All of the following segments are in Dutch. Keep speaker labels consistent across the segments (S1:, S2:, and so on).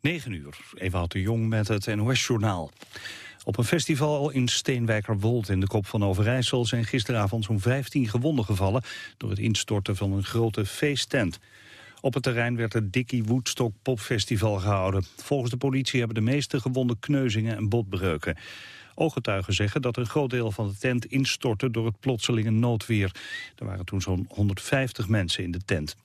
S1: 9 uur, Ewout de Jong met het NOS-journaal. Op een festival in Steenwijkerwold in de kop van Overijssel... zijn gisteravond zo'n 15 gewonden gevallen... door het instorten van een grote feesttent. Op het terrein werd het Dickie Woodstock Popfestival gehouden. Volgens de politie hebben de meeste gewonden kneuzingen en botbreuken. Ooggetuigen zeggen dat een groot deel van de tent instortte door het plotselinge noodweer. Er waren toen zo'n 150 mensen in de tent.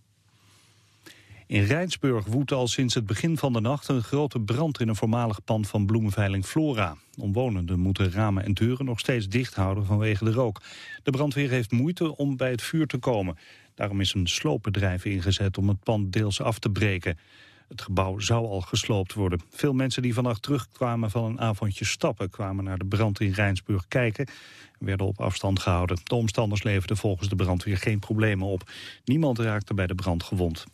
S1: In Rijnsburg woedt al sinds het begin van de nacht een grote brand in een voormalig pand van bloemenveiling Flora. Omwonenden moeten ramen en deuren nog steeds dicht houden vanwege de rook. De brandweer heeft moeite om bij het vuur te komen. Daarom is een sloopbedrijf ingezet om het pand deels af te breken. Het gebouw zou al gesloopt worden. Veel mensen die vannacht terugkwamen van een avondje stappen... kwamen naar de brand in Rijnsburg kijken en werden op afstand gehouden. De omstanders leverden volgens de brandweer geen problemen op. Niemand raakte bij de brand gewond.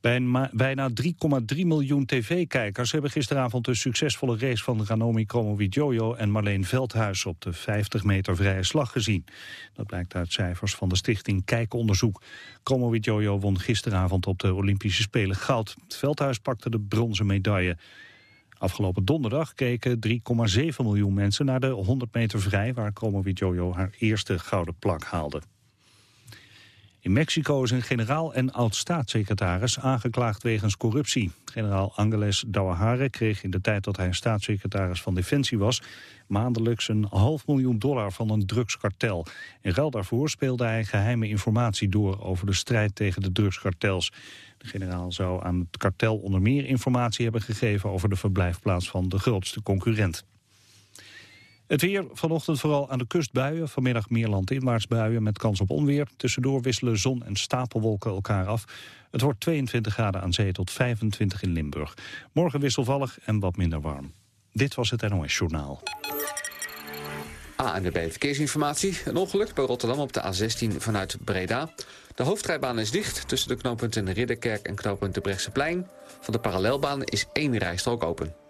S1: Bijna 3,3 miljoen tv-kijkers hebben gisteravond de succesvolle race van Ranomi Kromowidjojo en Marleen Veldhuis op de 50 meter vrije slag gezien. Dat blijkt uit cijfers van de stichting Kijkonderzoek. Kromowidjojo won gisteravond op de Olympische Spelen goud. Veldhuis pakte de bronzen medaille. Afgelopen donderdag keken 3,7 miljoen mensen naar de 100 meter vrij... waar Kromowidjojo haar eerste gouden plak haalde. In Mexico is een generaal en oud-staatssecretaris aangeklaagd wegens corruptie. Generaal Angeles Dauahare kreeg in de tijd dat hij staatssecretaris van Defensie was... maandelijks een half miljoen dollar van een drugskartel. In ruil daarvoor speelde hij geheime informatie door over de strijd tegen de drugskartels. De generaal zou aan het kartel onder meer informatie hebben gegeven over de verblijfplaats van de grootste concurrent. Het weer vanochtend vooral aan de kust buien. Vanmiddag meer landinwaarts buien met kans op onweer. Tussendoor wisselen zon en stapelwolken elkaar af. Het wordt 22 graden aan zee tot 25 in Limburg. Morgen wisselvallig en wat minder warm. Dit was het NOS Journaal.
S2: ANWB Verkeersinformatie. Een ongeluk bij Rotterdam op de A16 vanuit Breda. De hoofdrijbaan is dicht tussen de knooppunten Ridderkerk en knooppunt de Brechtseplein. Van de parallelbaan is één rijstrook open.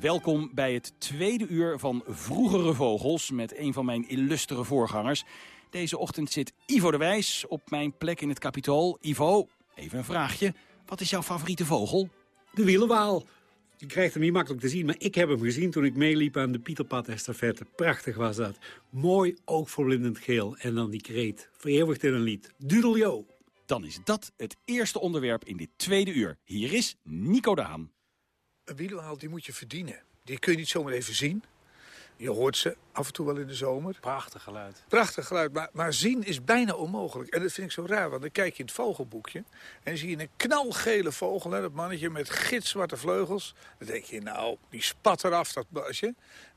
S3: Welkom bij het tweede uur van Vroegere Vogels met een van mijn illustere voorgangers. Deze ochtend zit Ivo de Wijs op mijn plek in het kapitool. Ivo, even een vraagje. Wat is jouw favoriete vogel?
S4: De wielenwaal. Je krijgt hem niet makkelijk te zien, maar ik heb hem gezien toen ik meeliep aan de Pieterpad estafette. Prachtig was dat. Mooi oogverblindend geel en dan die kreet. Vereeuwigd in een lied. Dudeljo.
S3: Dan is dat het eerste onderwerp in dit tweede uur. Hier is Nico Daan
S5: een wielenhaal die moet je verdienen. Die kun je niet zomaar even zien. Je hoort ze af en toe wel in de zomer.
S6: Prachtig geluid.
S5: Prachtig geluid, maar, maar zien is bijna onmogelijk. En dat vind ik zo raar, want dan kijk je in het vogelboekje... en dan zie je een knalgele vogel, hè, dat mannetje met gitzwarte vleugels. Dan denk je, nou, die spat eraf, dat basje.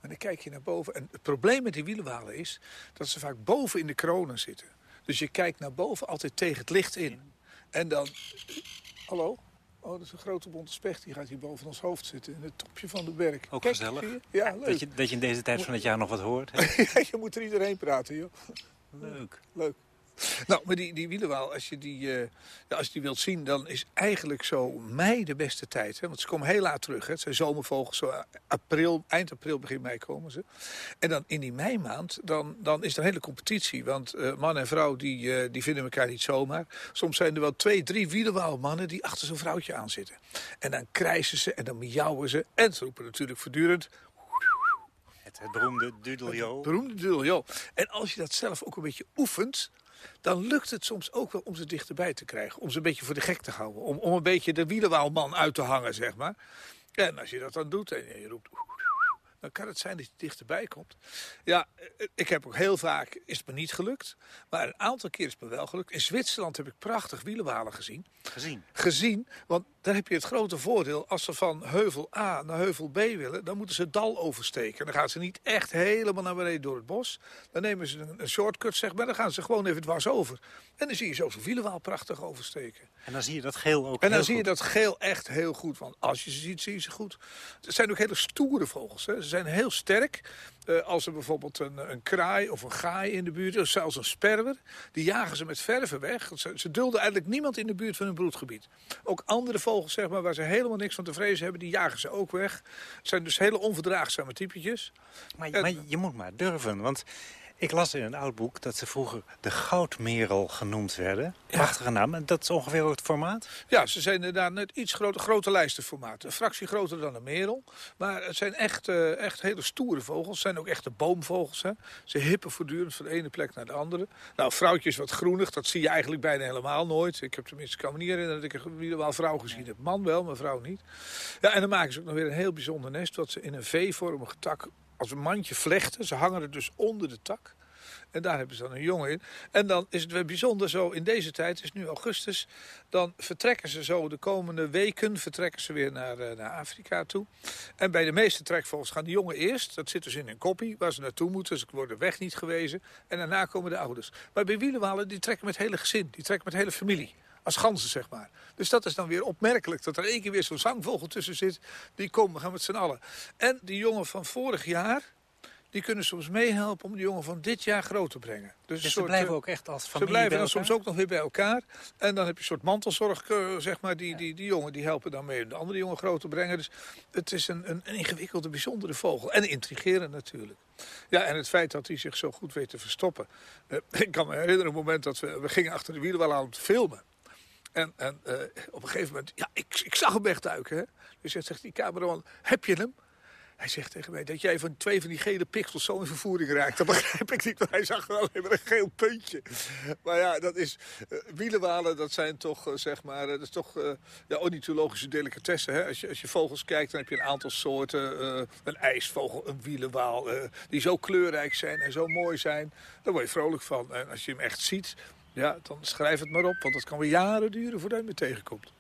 S5: En dan kijk je naar boven. En het probleem met die wielenwalen is dat ze vaak boven in de kronen zitten. Dus je kijkt naar boven altijd tegen het licht in. En dan... Hallo? Oh, dat is een grote bonte specht. Die gaat hier boven ons hoofd zitten. In het topje van de berk.
S6: Ook gezellig.
S5: Ja, leuk.
S6: Dat je, dat je in deze tijd van het jaar nog wat hoort.
S5: je moet er iedereen praten, joh.
S6: Leuk.
S5: Leuk. Nou, maar die, die wielenwaal, als je die, uh, ja, als je die wilt zien, dan is eigenlijk zo mei de beste tijd. Hè? Want ze komen heel laat terug. Hè? Het zijn zomervogels, zo april, eind april, begin mei komen ze. En dan in die meimaand, dan, dan is er een hele competitie. Want uh, man en vrouw, die, uh, die vinden elkaar niet zomaar. Soms zijn er wel twee, drie wielenwaalmannen die achter zo'n vrouwtje aan zitten. En dan krijsen ze en dan miauwen ze. En ze roepen natuurlijk voortdurend...
S6: Het, het beroemde dudeljo.
S5: Het beroemde dudeljo. En als je dat zelf ook een beetje oefent dan lukt het soms ook wel om ze dichterbij te krijgen. Om ze een beetje voor de gek te houden. Om, om een beetje de wielenwaalman uit te hangen, zeg maar. En als je dat dan doet en je roept dan kan het zijn dat je dichterbij komt. Ja, ik heb ook heel vaak, is het me niet gelukt. Maar een aantal keer is het me wel gelukt. In Zwitserland heb ik prachtig wielenwalen gezien.
S6: Gezien?
S5: Gezien, want daar heb je het grote voordeel. Als ze van heuvel A naar heuvel B willen, dan moeten ze het dal oversteken. Dan gaan ze niet echt helemaal naar beneden door het bos. Dan nemen ze een, shortcut, zeg maar. Dan gaan ze gewoon even dwars over. En dan zie je zo'n wielenwaal prachtig oversteken.
S6: En dan zie je dat geel ook
S5: En dan zie je dat geel echt heel goed. Want als je ze ziet, zie je ze goed. Het zijn ook hele stoere vogels. Hè. Ze zijn heel sterk. Uh, als er bijvoorbeeld een, een, kraai of een gaai in de buurt is, of zelfs een sperwer, die jagen ze met verven weg. Ze, ze, dulden eigenlijk niemand in de buurt van hun broedgebied. Ook andere vogels, zeg maar, waar ze helemaal niks van te vrezen hebben, die jagen ze ook weg. Het zijn dus hele onverdraagzame typetjes.
S6: Maar, maar je moet maar durven, want Ik las in een oud boek dat ze vroeger de goudmerel genoemd werden. Prachtige naam. En dat is ongeveer ook het formaat?
S5: Ja, ze zijn inderdaad net iets groter, grote lijstenformaat. Een fractie groter dan een merel. Maar het zijn echt, eh, echt hele stoere vogels. Het zijn ook echte boomvogels. Hè. Ze hippen voortdurend van de ene plek naar de andere. Nou, vrouwtjes wat groenig, dat zie je eigenlijk bijna helemaal nooit. Ik heb tenminste, kan me niet herinneren dat ik er wel vrouw gezien heb. Man wel, maar vrouw niet. Ja, en dan maken ze ook nog weer een heel bijzonder nest... wat ze in een V-vormige tak als een mandje vlechten. Ze hangen er dus onder de tak. En daar hebben ze dan een jongen in. En dan is het weer bijzonder zo, in deze tijd, het is nu augustus... dan vertrekken ze zo de komende weken vertrekken ze weer naar, eh, naar Afrika toe. En bij de meeste trekvogels gaan de jongen eerst. Dat zit dus in een koppie waar ze naartoe moeten. Ze worden weg niet gewezen. En daarna komen de ouders. Maar bij wielenwalen, die trekken met hele gezin. Die trekken met hele familie als ganzen, zeg maar. Dus dat is dan weer opmerkelijk, dat er één keer weer zo'n zangvogel tussen zit. Die komen, we gaan met z'n allen. En die jongen van vorig jaar, die kunnen soms meehelpen om de jongen van dit jaar groot te brengen.
S6: Dus, ze
S5: soort,
S6: blijven
S5: eh,
S6: ook echt als
S5: Ze
S6: familie
S5: blijven
S6: bij
S5: dan soms ook nog weer bij elkaar. En dan heb je een soort mantelzorg, eh, zeg maar. Die, die, die jongen die helpen dan mee om de andere jongen groot te brengen. Dus het is een, een, een ingewikkelde, bijzondere vogel. En intrigerend natuurlijk. Ja, en het feit dat hij zich zo goed weet te verstoppen. Eh, ik kan me herinneren een moment dat we, we gingen achter de wielen wel aan het filmen. En, en eh, op een gegeven moment, ja, ik, ik zag hem wegduiken. Hè? Dus zegt die cameraman, heb je hem? Hij zegt tegen mij dat jij van twee van die gele pixels zo in vervoering raakt. Dat begrijp ik niet, want hij zag alleen maar een geel puntje. Maar ja, dat is... eh, wielenwalen, dat zijn toch, eh, zeg maar... dat is toch ja, ornithologische delicatessen. Hè? Als, je, als je vogels kijkt, dan heb je een aantal soorten. een ijsvogel, een wielenwaal. die zo kleurrijk zijn en zo mooi zijn. Daar word je vrolijk van. En als je hem echt ziet, ja, dan schrijf het maar op. Want dat kan weer jaren duren voordat je weer tegenkomt.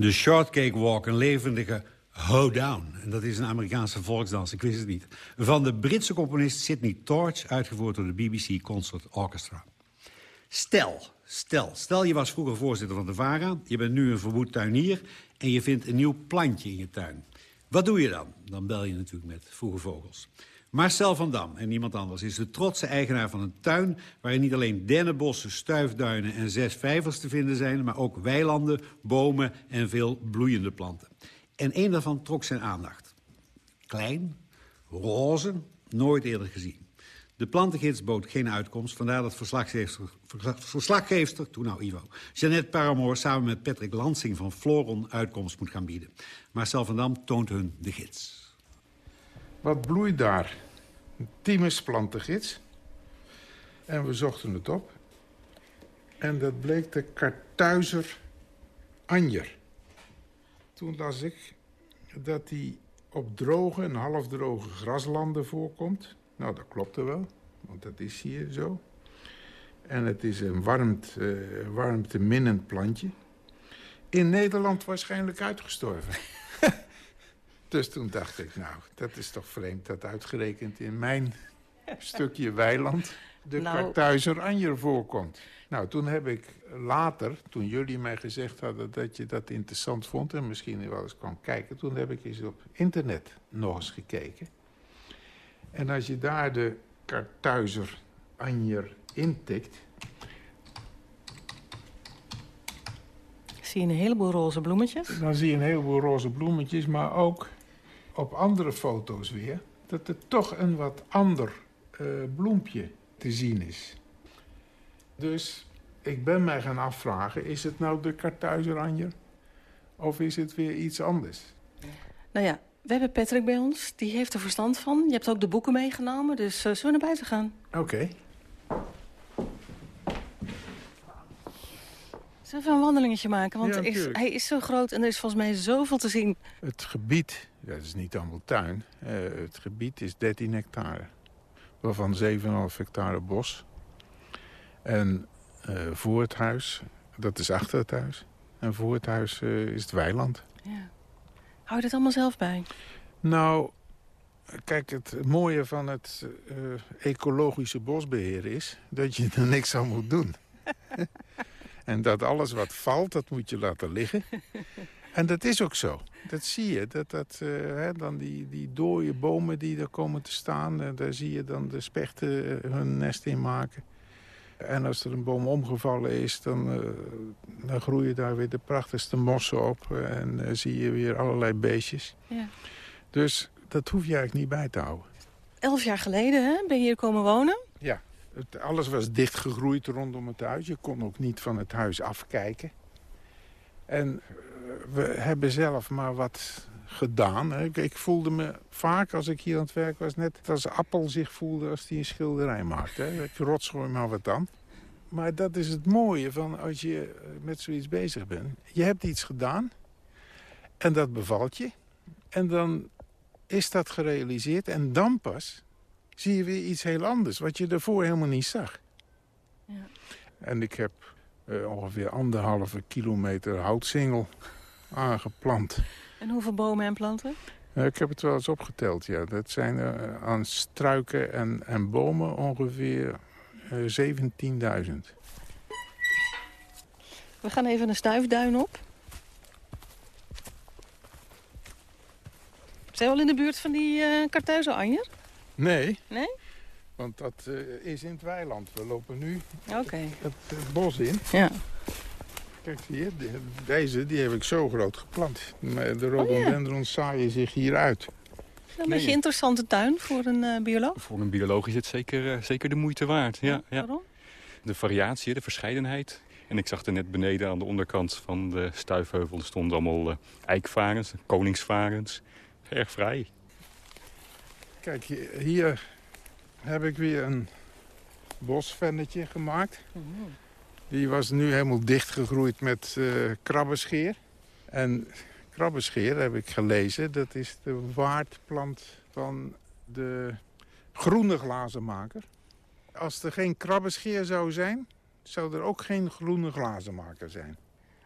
S4: De Shortcake Walk, een levendige hoedown. En dat is een Amerikaanse volksdans, ik wist het niet. Van de Britse componist Sidney Torch, uitgevoerd door de BBC Concert Orchestra. Stel, stel, stel je was vroeger voorzitter van de VARA... je bent nu een verwoed tuinier en je vindt een nieuw plantje in je tuin. Wat doe je dan? Dan bel je natuurlijk met Vroege Vogels. Marcel van Dam en niemand anders is de trotse eigenaar van een tuin... waarin niet alleen dennenbossen, stuifduinen en zes vijvers te vinden zijn... maar ook weilanden, bomen en veel bloeiende planten. En één daarvan trok zijn aandacht. Klein, roze, nooit eerder gezien. De plantengids bood geen uitkomst, vandaar dat verslaggeefster, verslag- verslaggeefster toen nou Ivo, Jeannette Paramoor samen met Patrick Lansing van Floron uitkomst moet gaan bieden. Marcel van Dam toont hun de gids.
S7: Wat bloeit daar? Een Timus plantengids. En we zochten het op. En dat bleek de Kartuizer anjer. Toen las ik dat die op droge en halfdroge graslanden voorkomt. Nou, dat klopte wel, want dat is hier zo. En het is een eh warmteminnend plantje. In Nederland waarschijnlijk uitgestorven. Dus toen dacht ik, nou, dat is toch vreemd dat uitgerekend in mijn stukje weiland... de
S8: Nou.
S7: Kartuizer anjer voorkomt. Nou, toen heb ik later, toen jullie mij gezegd hadden dat je dat interessant vond... en misschien wel eens kwam kijken, toen heb ik eens op internet nog eens gekeken. En als je daar de Kartuizer anjer intikt...
S8: Zie je een heleboel roze bloemetjes.
S7: dan zie je een heleboel roze bloemetjes, maar ook op andere foto's weer... dat er toch een wat ander eh, bloempje te zien is. Dus ik ben mij gaan afvragen, is het nou de Kartuizeranjer? Of is het weer iets anders?
S8: Nou ja, we hebben Patrick bij ons. Die heeft er verstand van. Je hebt ook de boeken meegenomen. Dus eh, zullen we naar buiten gaan?
S7: Oké.
S8: Zullen we een wandelingetje maken? Want
S7: Ja,
S8: is, hij is zo groot en er is volgens mij zoveel te zien.
S7: Het gebied, het is niet allemaal tuin, eh, het gebied is 13 hectare. Waarvan 7,5 hectare bos. En eh, voor het huis, dat is achter het huis. En voor het huis eh, is het weiland.
S8: Ja. Hou je dit allemaal zelf bij?
S7: Nou, kijk, het mooie van het ecologische bosbeheer is... dat je er niks aan moet doen. en dat alles wat valt, dat moet je laten liggen. En dat is ook zo. Dat zie je. Dat, dat, eh, hè, dan die, die dode bomen die er komen te staan... eh, daar zie je dan de spechten eh, hun nest in maken. En als er een boom omgevallen is, dan, dan groeien daar weer de prachtigste mossen op. En zie je weer allerlei beestjes.
S8: Ja.
S7: Dus dat hoef je eigenlijk niet bij te houden.
S8: Elf jaar geleden hè, ben je hier komen wonen.
S7: Ja, het, alles was dichtgegroeid rondom het huis. Je kon ook niet van het huis afkijken. En eh, we hebben zelf maar wat gedaan. Ik, ik voelde me vaak als ik hier aan het werk was... net als Appel zich voelde als hij een schilderij maakte. Ik rotsgooi maar wat dan. Maar dat is het mooie van als je eh, met zoiets bezig bent. Je hebt iets gedaan en dat bevalt je. En dan is dat gerealiseerd en dan pas zie je weer iets heel anders... wat je daarvoor helemaal niet zag.
S8: Ja.
S7: En ik heb eh, ongeveer anderhalve kilometer houtsingel aangeplant.
S8: En hoeveel bomen en planten?
S7: Eh, ik heb het wel eens opgeteld, ja. Dat zijn er aan struiken en, en bomen ongeveer eh 17.000.
S8: We gaan even een stuifduin op. Zijn we al in de buurt van die eh Kartuizer Anjer?
S7: Nee,
S8: Nee?
S7: want dat eh, is in het weiland. We lopen nu
S8: Oké.
S7: het, het bos in.
S8: Ja.
S7: Kijk, zie je, de- deze die heb ik zo groot geplant. De rhododendrons zaaien zich hier uit.
S8: Een
S9: Nee.
S8: beetje interessante tuin voor een eh, bioloog.
S9: Voor een bioloog is het zeker, eh, zeker de moeite waard. Ja, ja.
S8: Waarom?
S9: De variatie, de verscheidenheid. En ik zag er net beneden aan de onderkant van de stuifheuvel... stonden allemaal eikvarens, koningsvarens. Erg vrij.
S7: Kijk, hi- hier heb ik weer een bosvennetje gemaakt. Die was nu helemaal dichtgegroeid met eh krabbenscheer. En krabbenscheer, heb ik gelezen, dat is de waardplant van de groene glazenmaker. Als er geen krabbenscheer zou zijn, zou er ook geen groene glazenmaker zijn.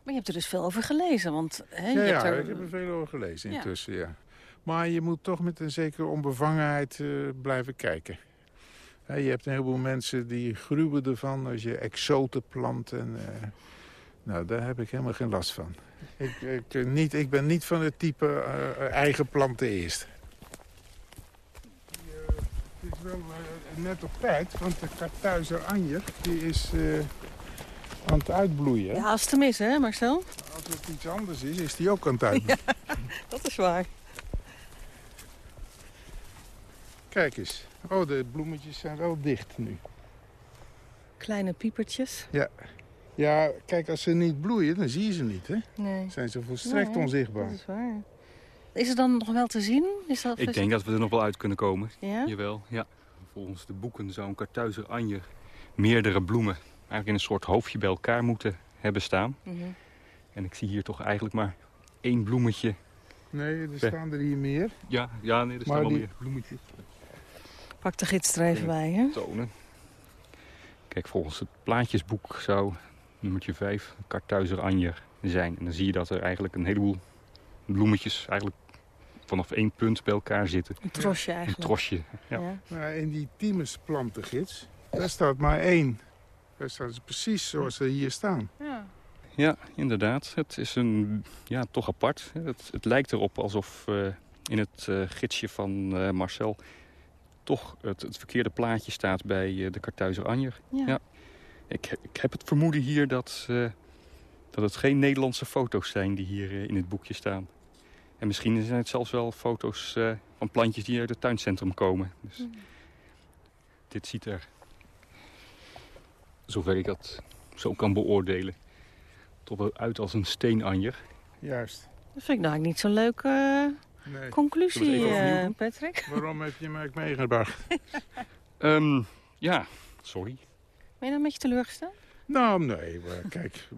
S8: Maar je hebt er dus veel over gelezen, want hè, je
S7: Ja,
S8: hebt
S7: ja
S8: er...
S7: ik heb er veel over gelezen
S8: Ja.
S7: intussen, ja. Maar je moet toch met een zekere onbevangenheid eh, blijven kijken. Hè, je hebt een heleboel mensen die gruwen ervan als je exoten plant. En, eh, nou, daar heb ik helemaal geen last van. Ik, ik, eh, niet, ik ben niet van het type eigen planten eerst. Die, Het is wel net op tijd, want de Kartuizer Anjer die is eh, aan het uitbloeien.
S8: Ja, als te missen, hè Marcel?
S7: Als het iets anders is, is die ook aan het uitbloeien.
S8: Dat is waar.
S7: Kijk eens. Oh, de bloemetjes zijn wel dicht nu.
S8: Kleine piepertjes.
S7: Ja, kijk, als ze niet bloeien, dan zie je ze niet, hè?
S8: Nee.
S7: Zijn ze volstrekt
S8: Nee,
S7: onzichtbaar.
S8: Dat is waar. Is het dan nog wel te zien? Is dat
S9: Ik denk dat we er nog wel uit kunnen komen.
S8: Ja?
S9: Jawel, ja. Volgens de boeken zou een kartuizer anjer meerdere bloemen... eigenlijk in een soort hoofdje bij elkaar moeten hebben staan.
S8: Mhm.
S9: En ik zie hier toch eigenlijk maar één bloemetje.
S7: Nee, er
S9: Ja.
S7: staan er hier meer.
S9: Ja, ja nee, er staan
S7: Maar
S9: wel
S7: die-
S9: meer bloemetjes.
S8: Pak de gids er even bij, hè?
S9: tonen. Kijk, volgens het plaatjesboek zou nummertje 5 kartuizer anjer zijn. En dan zie je dat er eigenlijk een heleboel bloemetjes eigenlijk vanaf één punt bij elkaar zitten.
S8: Een trosje
S9: Een
S8: eigenlijk.
S9: trosje. Ja.
S8: Ja.
S7: Maar in die Timus plantengids Daar staat maar één. Daar staat het precies zoals ze hier staan.
S8: Ja.
S9: Ja, inderdaad. Het is een, ja, toch apart. Het, het lijkt erop alsof uh, in het uh, gidsje van uh, Marcel... toch het, het, verkeerde plaatje staat bij de Kartuizer Anjer.
S8: Ja. ja.
S9: Ik, ik, heb het vermoeden hier dat, dat het geen Nederlandse foto's zijn die hier in het boekje staan. En misschien zijn het zelfs wel foto's van plantjes die uit het tuincentrum komen. Dus mm. Dit ziet er, zover ik dat zo kan beoordelen toch uit als een steenanjer.
S7: Juist.
S8: Dat vind ik nou niet zo'n leuke nee. conclusie, uh, Patrick.
S7: Waarom heb je mij meegebracht?
S9: um, ja, sorry.
S8: Ben je dan met je teleurgesteld?
S7: Nou, nee. Maar kijk,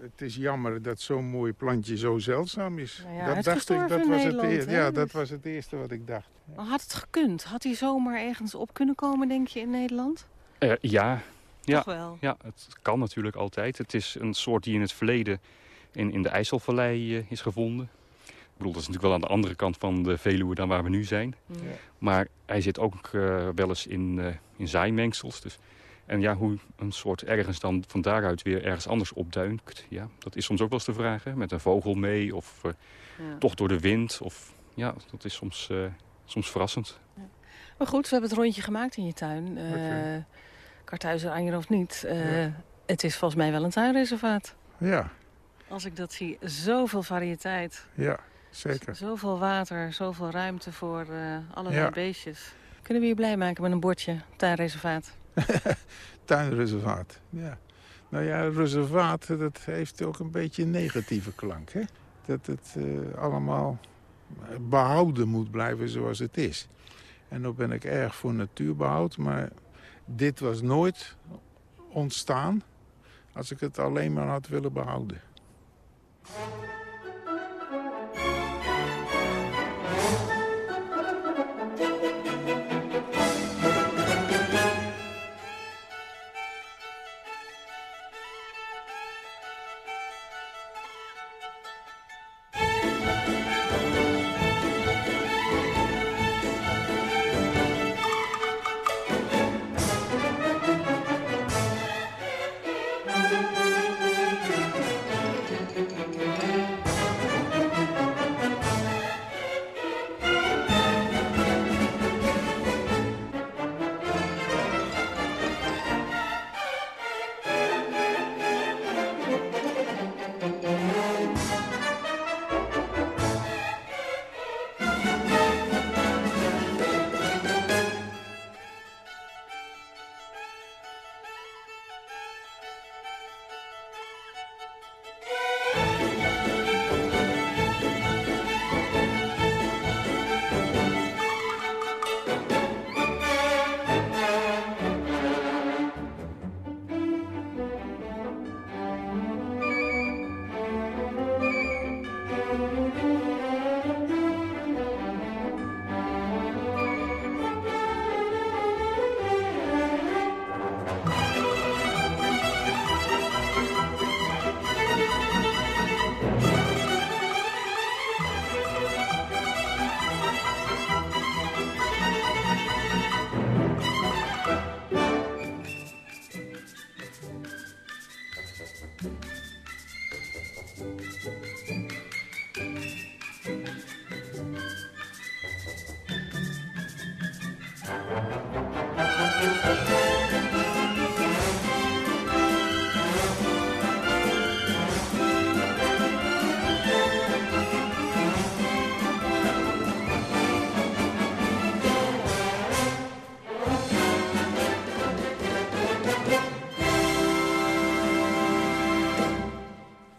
S7: het is jammer dat zo'n mooi plantje zo zeldzaam is.
S8: Nou ja,
S7: dat dacht ik, dat was het eerste. Ja, dat was het eerste wat ik dacht.
S8: Had het gekund? Had hij zomaar ergens op kunnen komen, denk je, in Nederland?
S9: Uh, ja, ja,
S8: wel?
S9: Ja, het kan natuurlijk altijd. Het is een soort die in het verleden in, in de IJsselvallei uh, is gevonden. Bedoel, dat is natuurlijk wel aan de andere kant van de Veluwe dan waar we nu zijn. Ja. Maar hij zit ook uh, wel eens in, uh, in zaaimengsels. Dus. En ja, hoe een soort ergens dan van daaruit weer ergens anders opduikt. Ja, dat is soms ook wel eens te vragen. Met een vogel mee of ja. toch door de wind. Of, ja, dat is soms, soms verrassend. Ja.
S8: Maar goed, we hebben het rondje gemaakt in je tuin. Okay. Karthuizen Anjer of niet. Uh, ja. Het is volgens mij wel een tuinreservaat.
S7: Ja.
S8: Als ik dat zie, zoveel variëteit.
S7: Ja, zeker.
S8: zoveel water, zoveel ruimte voor uh, allerlei ja. beestjes. Kunnen we je blij maken met een bordje tuinreservaat?
S7: tuinreservaat, ja. Nou ja, reservaat, dat heeft ook een beetje een negatieve klank, hè? Dat het uh, allemaal behouden moet blijven zoals het is. En dan ben ik erg voor natuurbehoud, maar dit was nooit ontstaan als ik het alleen maar had willen behouden.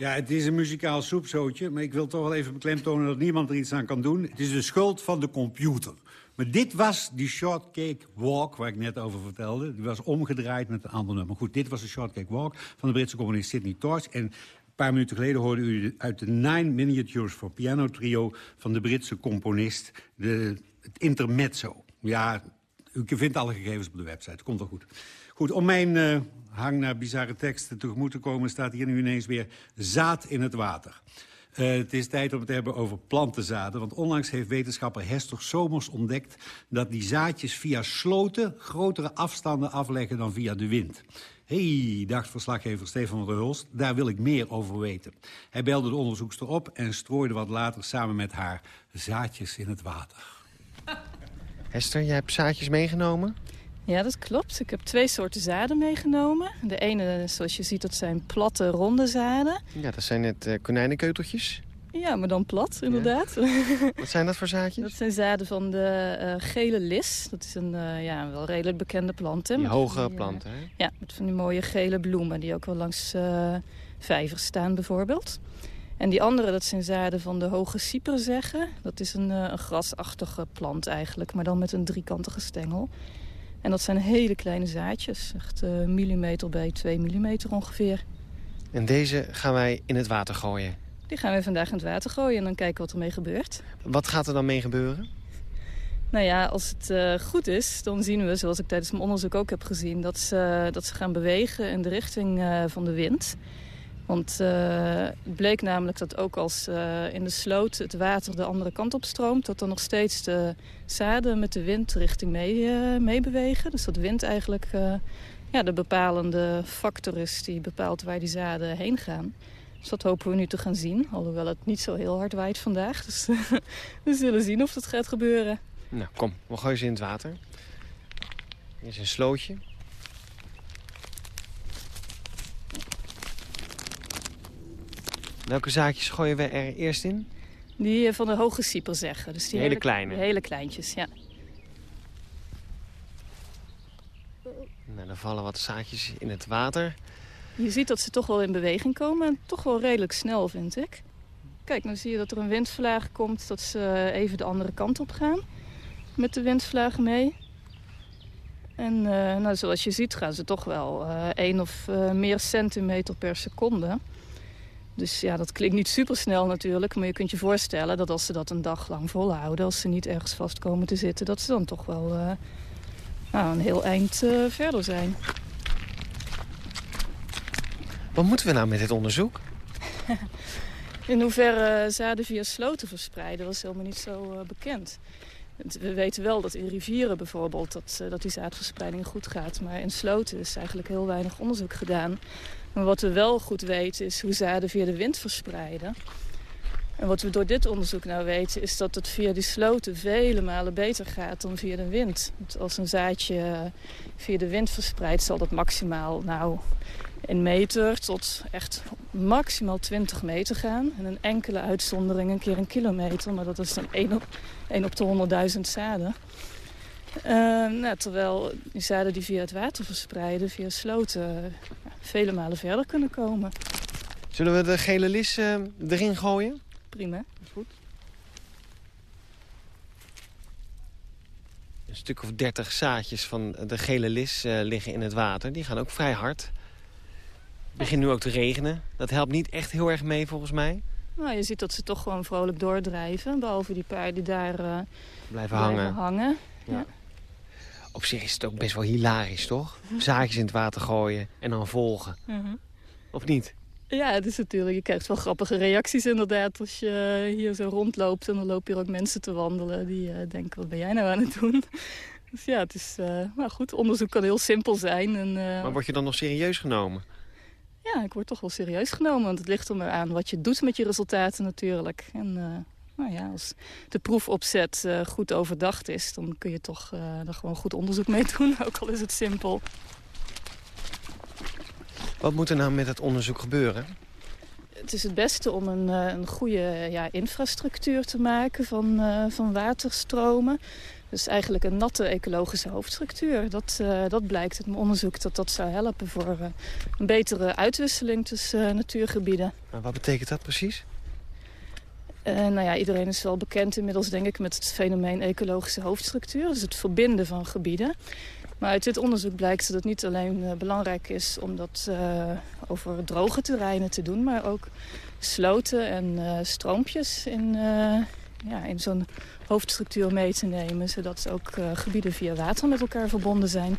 S4: Ja, het is een muzikaal soepzootje, maar ik wil toch wel even beklemtonen dat niemand er iets aan kan doen. Het is de schuld van de computer. Maar dit was die Shortcake Walk, waar ik net over vertelde. Die was omgedraaid met een ander nummer. Goed, dit was de Shortcake Walk van de Britse componist Sidney Torch. En een paar minuten geleden hoorde u uit de Nine Miniatures for Piano Trio... van de Britse componist de, het intermezzo. Ja, u vindt alle gegevens op de website. Komt wel goed. Goed, om mijn uh, hang naar bizarre teksten tegemoet te komen... staat hier nu ineens weer zaad in het water. Uh, het is tijd om het te hebben over plantenzaden. Want onlangs heeft wetenschapper Hester Somers ontdekt... dat die zaadjes via sloten grotere afstanden afleggen dan via de wind. hey, dacht verslaggever Stefan van der Hulst, daar wil ik meer over weten. Hij belde de onderzoekster op en strooide wat later samen met haar zaadjes in het water.
S10: Hester, jij hebt zaadjes meegenomen?
S11: Ja, dat klopt. Ik heb twee soorten zaden meegenomen. De ene, zoals je ziet, dat zijn platte, ronde zaden.
S10: Ja, dat zijn net uh, konijnenkeuteltjes.
S11: Ja, maar dan plat, inderdaad.
S10: Wat zijn dat voor zaadjes?
S11: Dat zijn zaden van de uh, gele lis. Dat is een uh, ja, wel redelijk bekende plant. Hè?
S10: Die hoge die, plant, hè?
S11: Ja, met van die mooie gele bloemen die ook wel langs vijvers staan bijvoorbeeld. En die andere, dat zijn zaden van de hoge zeggen. Dat is een, een grasachtige plant eigenlijk, maar dan met een driekantige stengel. En dat zijn hele kleine zaadjes, echt uh, millimeter bij 2 millimeter ongeveer.
S10: En deze gaan wij in het water gooien?
S11: Die gaan we vandaag in het water gooien en dan kijken wat ermee gebeurt.
S10: Wat gaat er dan mee gebeuren?
S11: Nou ja, als het uh, goed is, dan zien we, zoals ik tijdens mijn onderzoek ook heb gezien... dat ze, dat ze gaan bewegen in de richting uh, van de wind. Want uh, het bleek namelijk dat ook als uh, in de sloot het water de andere kant op stroomt... dat dan nog steeds de zaden met de windrichting mee, uh, meebewegen. Dus dat wind eigenlijk ja, de bepalende factor is die bepaalt waar die zaden heen gaan. Dus dat hopen we nu te gaan zien. Alhoewel het niet zo heel hard waait vandaag. Dus we zullen zien of dat gaat gebeuren.
S10: Nou, kom. We gooien ze in het water. Hier is een slootje. Welke zaadjes gooien we er eerst in?
S11: Die van de hoge sieper zeggen. Dus die
S10: hele, hele kleine?
S11: Hele kleintjes, ja.
S10: Nou, dan vallen wat zaadjes in het water.
S11: Je ziet dat ze toch wel in beweging komen. En toch wel redelijk snel, vind ik. Kijk, dan zie je dat er een windvlaag komt. Dat ze even de andere kant op gaan. Met de windvlaag mee. En uh, nou, zoals je ziet gaan ze toch wel uh, één of uh, meer centimeter per seconde. Dus ja, dat klinkt niet super snel natuurlijk. Maar je kunt je voorstellen dat als ze dat een dag lang volhouden... als ze niet ergens vast komen te zitten... dat ze dan toch wel uh, nou, een heel eind uh, verder zijn.
S10: Wat moeten we nou met dit onderzoek?
S11: In hoeverre zaden via sloten verspreiden was helemaal niet zo uh, bekend. We weten wel dat in rivieren bijvoorbeeld dat, dat die zaadverspreiding goed gaat. Maar in sloten is eigenlijk heel weinig onderzoek gedaan. Maar wat we wel goed weten is hoe zaden via de wind verspreiden. En wat we door dit onderzoek nou weten is dat het via die sloten vele malen beter gaat dan via de wind. Want als een zaadje via de wind verspreidt zal dat maximaal nou een meter tot echt maximaal 20 meter gaan. En een enkele uitzondering een keer een kilometer, maar dat is dan 1 op, 1 op de 100.000 zaden. Uh, nou, terwijl die zaden die via het water verspreiden, via sloten, vele malen verder kunnen komen.
S10: Zullen we de gele lis uh, erin gooien?
S11: Prima, is goed.
S10: Een stuk of dertig zaadjes van de gele lis uh, liggen in het water. Die gaan ook vrij hard. Het begint nu ook te regenen. Dat helpt niet echt heel erg mee volgens mij.
S11: Nou, je ziet dat ze toch gewoon vrolijk doordrijven. Behalve die paar die daar uh,
S10: blijven, hangen.
S11: hangen. Ja.
S10: ja. Op zich is het ook best wel hilarisch, toch? Zaadjes in het water gooien en dan volgen. Uh -huh. Of niet?
S11: Ja, het is natuurlijk. Je krijgt wel grappige reacties inderdaad als je hier zo rondloopt. En dan lopen hier ook mensen te wandelen die uh, denken, wat ben jij nou aan het doen? Dus ja, het is, uh, nou goed, onderzoek kan heel simpel zijn. En, uh,
S10: maar word je dan nog serieus genomen?
S11: Ja, ik word toch wel serieus genomen. Want het ligt er maar aan wat je doet met je resultaten natuurlijk. En nou ja, als de proefopzet uh, goed overdacht is... dan kun je toch uh, er gewoon goed onderzoek mee doen, ook al is het simpel.
S10: Wat moet er nou met het onderzoek gebeuren?
S11: Het is het beste om een, uh, een goede ja, infrastructuur te maken van, van waterstromen. Dus eigenlijk een natte ecologische hoofdstructuur. Dat, dat blijkt uit mijn onderzoek dat dat zou helpen voor een betere uitwisseling tussen natuurgebieden.
S10: Maar wat betekent dat precies?
S11: Nou ja, iedereen is wel bekend inmiddels, denk ik, met het fenomeen ecologische hoofdstructuur. Dus het verbinden van gebieden. Maar uit dit onderzoek blijkt dat het niet alleen uh, belangrijk is om dat uh, over droge terreinen te doen, maar ook sloten en stroompjes in, ja, in zo'n hoofdstructuur mee te nemen, zodat ook gebieden via water met elkaar verbonden zijn.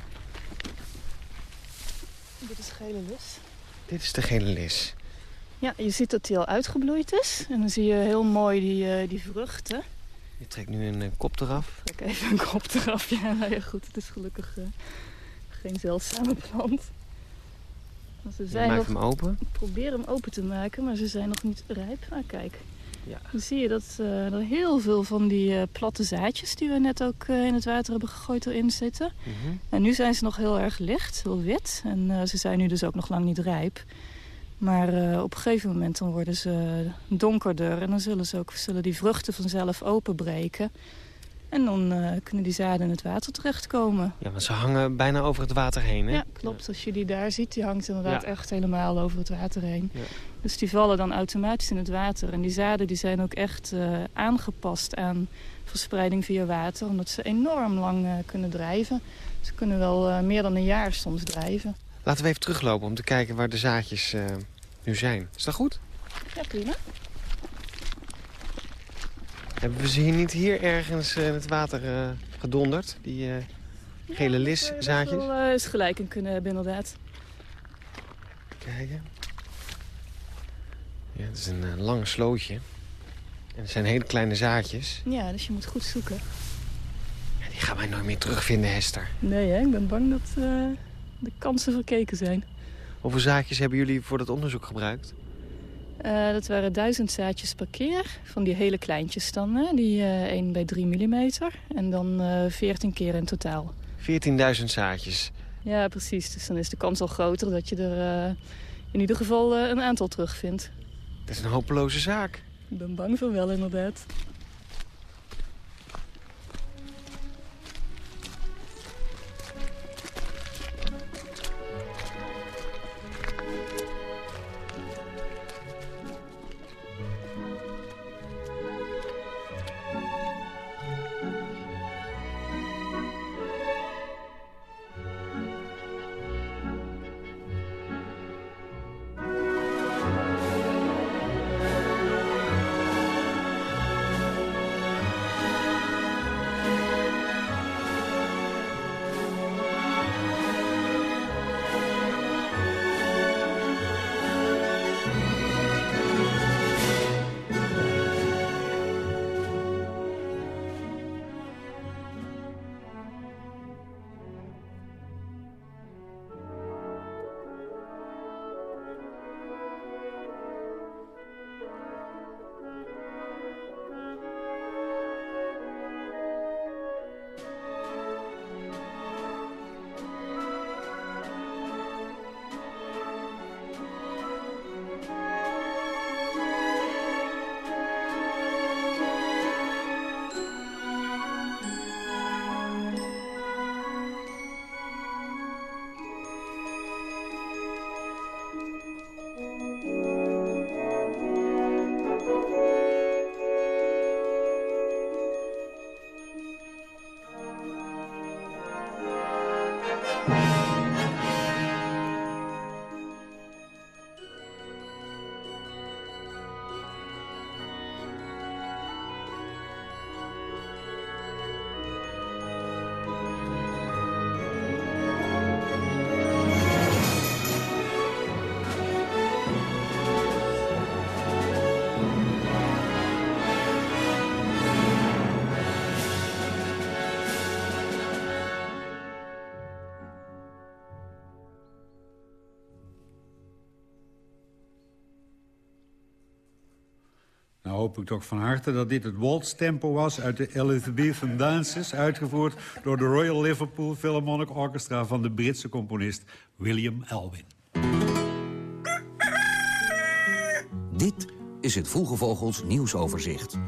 S11: Dit is gele lis.
S10: Dit is de gele lis.
S11: Ja, je ziet dat hij al uitgebloeid is. En dan zie je heel mooi die, uh, die vruchten.
S10: Je trekt nu een uh, kop eraf.
S11: Ik trek even een kop eraf. Ja, nou ja, goed. Het is gelukkig uh, geen zeldzame plant.
S10: Ze zijn maak nog... hem open.
S11: Ik probeer hem open te maken, maar ze zijn nog niet rijp. Ah, kijk. Ja. Dan zie je dat uh, er heel veel van die uh, platte zaadjes die we net ook uh, in het water hebben gegooid erin zitten. Mm -hmm. En nu zijn ze nog heel erg licht, heel wit. En ze zijn nu dus ook nog lang niet rijp. Maar op een gegeven moment dan worden ze donkerder en dan zullen, ze ook, zullen die vruchten vanzelf openbreken. En dan uh, kunnen die zaden in het water terechtkomen.
S10: Ja, want ze hangen bijna over het water heen, hè?
S11: Ja, klopt. Als je die daar ziet, die hangt inderdaad ja. echt helemaal over het water heen. Ja. Dus die vallen dan automatisch in het water. En die zaden die zijn ook echt uh, aangepast aan verspreiding via water. Omdat ze enorm lang kunnen drijven. Ze kunnen wel meer dan een jaar soms drijven.
S10: Laten we even teruglopen om te kijken waar de zaadjes nu zijn. Is dat goed?
S11: Ja, prima.
S10: Hebben we ze hier niet hier ergens in het water uh, gedonderd? Die uh, gele liszaadjes?
S11: Ja, wel uh, eens gelijk in kunnen hebben, inderdaad.
S10: Kijken. Ja, het is een lang slootje. En het zijn hele kleine zaadjes.
S11: Ja, dus je moet goed zoeken.
S10: Ja, die gaan wij nooit meer terugvinden, Hester.
S11: Nee, hè? ik ben bang dat de kansen verkeken zijn.
S10: Hoeveel zaadjes hebben jullie voor dat onderzoek gebruikt?
S11: Uh, dat waren duizend zaadjes per keer. Van die hele kleintjes dan. Hè? Die uh, 1 bij 3 mm. En dan uh, 14 keer in totaal.
S10: 14.000 zaadjes.
S11: Ja, precies. Dus dan is de kans al groter dat je er in ieder geval een aantal terugvindt.
S10: Dat is een hopeloze zaak.
S11: Ik ben bang voor wel, inderdaad.
S4: Ik toch van harte dat dit het waltztempo was uit de Elizabethan Dances... uitgevoerd door de Royal Liverpool Philharmonic Orchestra... van de Britse componist William Elwin.
S12: Dit is het Vroege Vogels nieuwsoverzicht.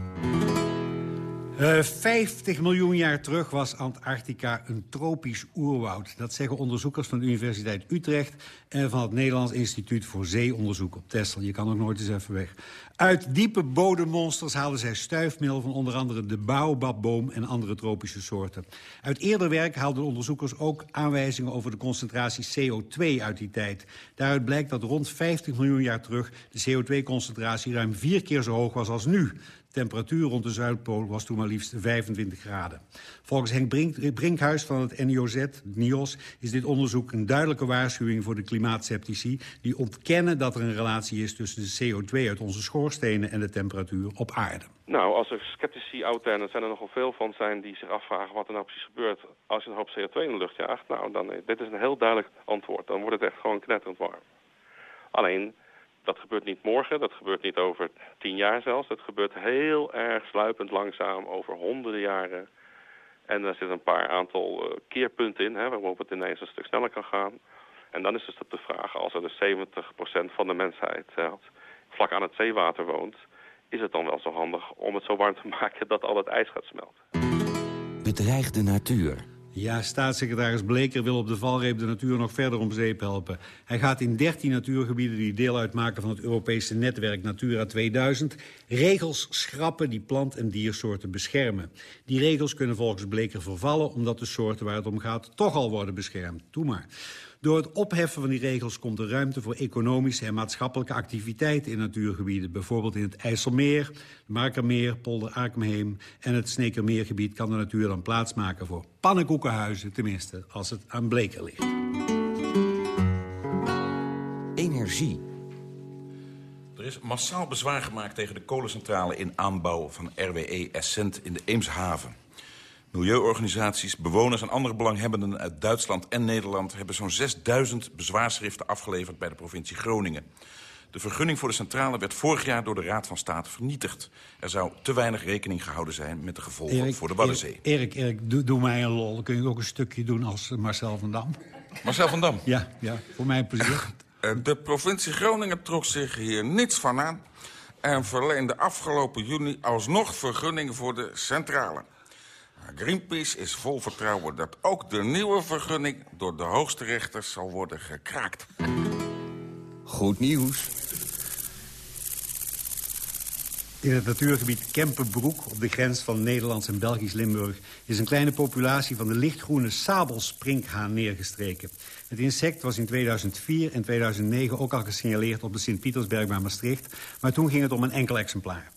S4: Uh, 50 miljoen jaar terug was Antarctica een tropisch oerwoud. Dat zeggen onderzoekers van de Universiteit Utrecht... en van het Nederlands Instituut voor Zeeonderzoek op Texel. Je kan ook nooit eens even weg. Uit diepe bodemmonsters haalden zij stuifmeel van onder andere de baobabboom en andere tropische soorten. Uit eerder werk haalden onderzoekers ook aanwijzingen over de concentratie CO2 uit die tijd. Daaruit blijkt dat rond 50 miljoen jaar terug de CO2-concentratie ruim vier keer zo hoog was als nu. Temperatuur rond de Zuidpool was toen maar liefst 25 graden. Volgens Henk Brink, Brinkhuis van het NIOZ, NIOS, is dit onderzoek een duidelijke waarschuwing voor de klimaatceptici... die ontkennen dat er een relatie is tussen de CO2 uit onze schoorstenen en de temperatuur op aarde.
S13: Nou, als er sceptici out there, en er zijn er nogal veel van zijn... die zich afvragen wat er nou precies gebeurt als je een hoop CO2 in de lucht jaagt... nou, dan, eh, dit is een heel duidelijk antwoord. Dan wordt het echt gewoon knetterend warm. Alleen, dat gebeurt niet morgen, dat gebeurt niet over tien jaar zelfs. Dat gebeurt heel erg sluipend langzaam over honderden jaren. En er zitten een paar aantal uh, keerpunten in, hè, waarop het ineens een stuk sneller kan gaan. En dan is dus de vraag, als er dus 70% van de mensheid uh, vlak aan het zeewater woont... is het dan wel zo handig om het zo warm te maken dat al het ijs gaat smelten.
S12: Bedreigde natuur.
S4: Ja, staatssecretaris Bleker wil op de valreep de natuur nog verder om zeep helpen. Hij gaat in 13 natuurgebieden die deel uitmaken van het Europese netwerk Natura 2000... regels schrappen die plant- en diersoorten beschermen. Die regels kunnen volgens Bleker vervallen omdat de soorten waar het om gaat toch al worden beschermd. Doe maar. Door het opheffen van die regels komt er ruimte voor economische en maatschappelijke activiteiten in natuurgebieden. Bijvoorbeeld in het IJsselmeer, het Markermeer, Polder Akenheem en het Snekermeergebied kan de natuur dan plaatsmaken voor pannenkoekenhuizen, tenminste als het aan Bleker ligt.
S12: Energie.
S14: Er is massaal bezwaar gemaakt tegen de kolencentrale in aanbouw van RWE Essent in de Eemshaven. Milieuorganisaties, bewoners en andere belanghebbenden uit Duitsland en Nederland... hebben zo'n 6000 bezwaarschriften afgeleverd bij de provincie Groningen. De vergunning voor de centrale werd vorig jaar door de Raad van State vernietigd. Er zou te weinig rekening gehouden zijn met de gevolgen voor de Waddenzee.
S4: Erik, Erik, doe, doe, mij een lol. Kun je ook een stukje doen als Marcel van Dam?
S14: Marcel van Dam?
S4: Ja, ja voor mijn plezier.
S15: Eh, de provincie Groningen trok zich hier niets van aan... en verleende afgelopen juni alsnog vergunning voor de centrale. Greenpeace is vol vertrouwen dat ook de nieuwe vergunning... door de hoogste rechters zal worden gekraakt.
S12: Goed nieuws.
S4: In het natuurgebied Kempenbroek, op de grens van Nederlands en Belgisch Limburg... is een kleine populatie van de lichtgroene sabelsprinkhaan neergestreken. Het insect was in 2004 en 2009 ook al gesignaleerd op de Sint-Pietersberg bij Maastricht... maar toen ging het om een enkel exemplaar.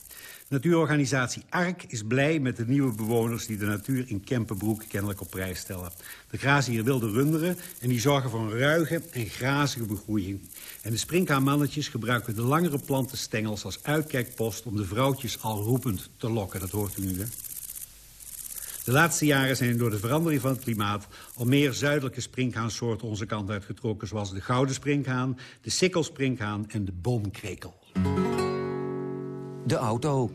S4: Natuurorganisatie ARK is blij met de nieuwe bewoners... die de natuur in Kempenbroek kennelijk op prijs stellen. De grazen hier wilde runderen en die zorgen voor een ruige en grazige begroeiing. En de sprinkhaanmannetjes gebruiken de langere plantenstengels als uitkijkpost... om de vrouwtjes al roepend te lokken, dat hoort u nu, hè? De laatste jaren zijn door de verandering van het klimaat... al meer zuidelijke sprinkhaansoorten onze kant uitgetrokken... zoals de gouden sprinkhaan, de sikkelsprinkhaan en de boomkrekel.
S12: De auto.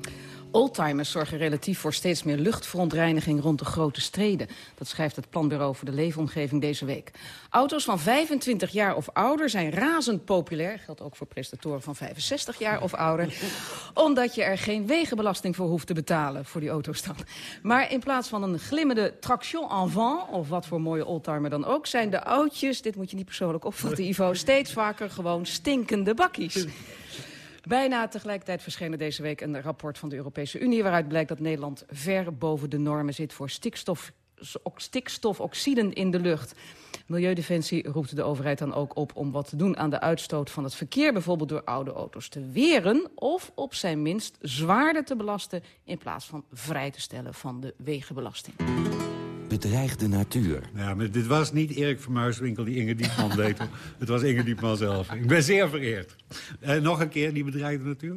S16: Oldtimers zorgen relatief voor steeds meer luchtverontreiniging rond de grote steden. Dat schrijft het Planbureau voor de Leefomgeving deze week. Auto's van 25 jaar of ouder zijn razend populair. Geldt ook voor prestatoren van 65 jaar of ouder. omdat je er geen wegenbelasting voor hoeft te betalen voor die auto's dan. Maar in plaats van een glimmende traction avant, of wat voor mooie oldtimer dan ook... zijn de oudjes, dit moet je niet persoonlijk opvatten Ivo... steeds vaker gewoon stinkende bakkies. Bijna tegelijkertijd verscheen deze week een rapport van de Europese Unie... waaruit blijkt dat Nederland ver boven de normen zit voor stikstof, stikstofoxiden in de lucht. Milieudefensie roept de overheid dan ook op om wat te doen aan de uitstoot van het verkeer... bijvoorbeeld door oude auto's te weren of op zijn minst zwaarder te belasten... in plaats van vrij te stellen van de wegenbelasting
S12: bedreigde natuur.
S4: Ja, maar dit was niet Erik van Muiswinkel die Inge Diepman deed. Het was Inge Diepman zelf. Ik ben zeer vereerd. Uh, nog een keer, die bedreigde natuur?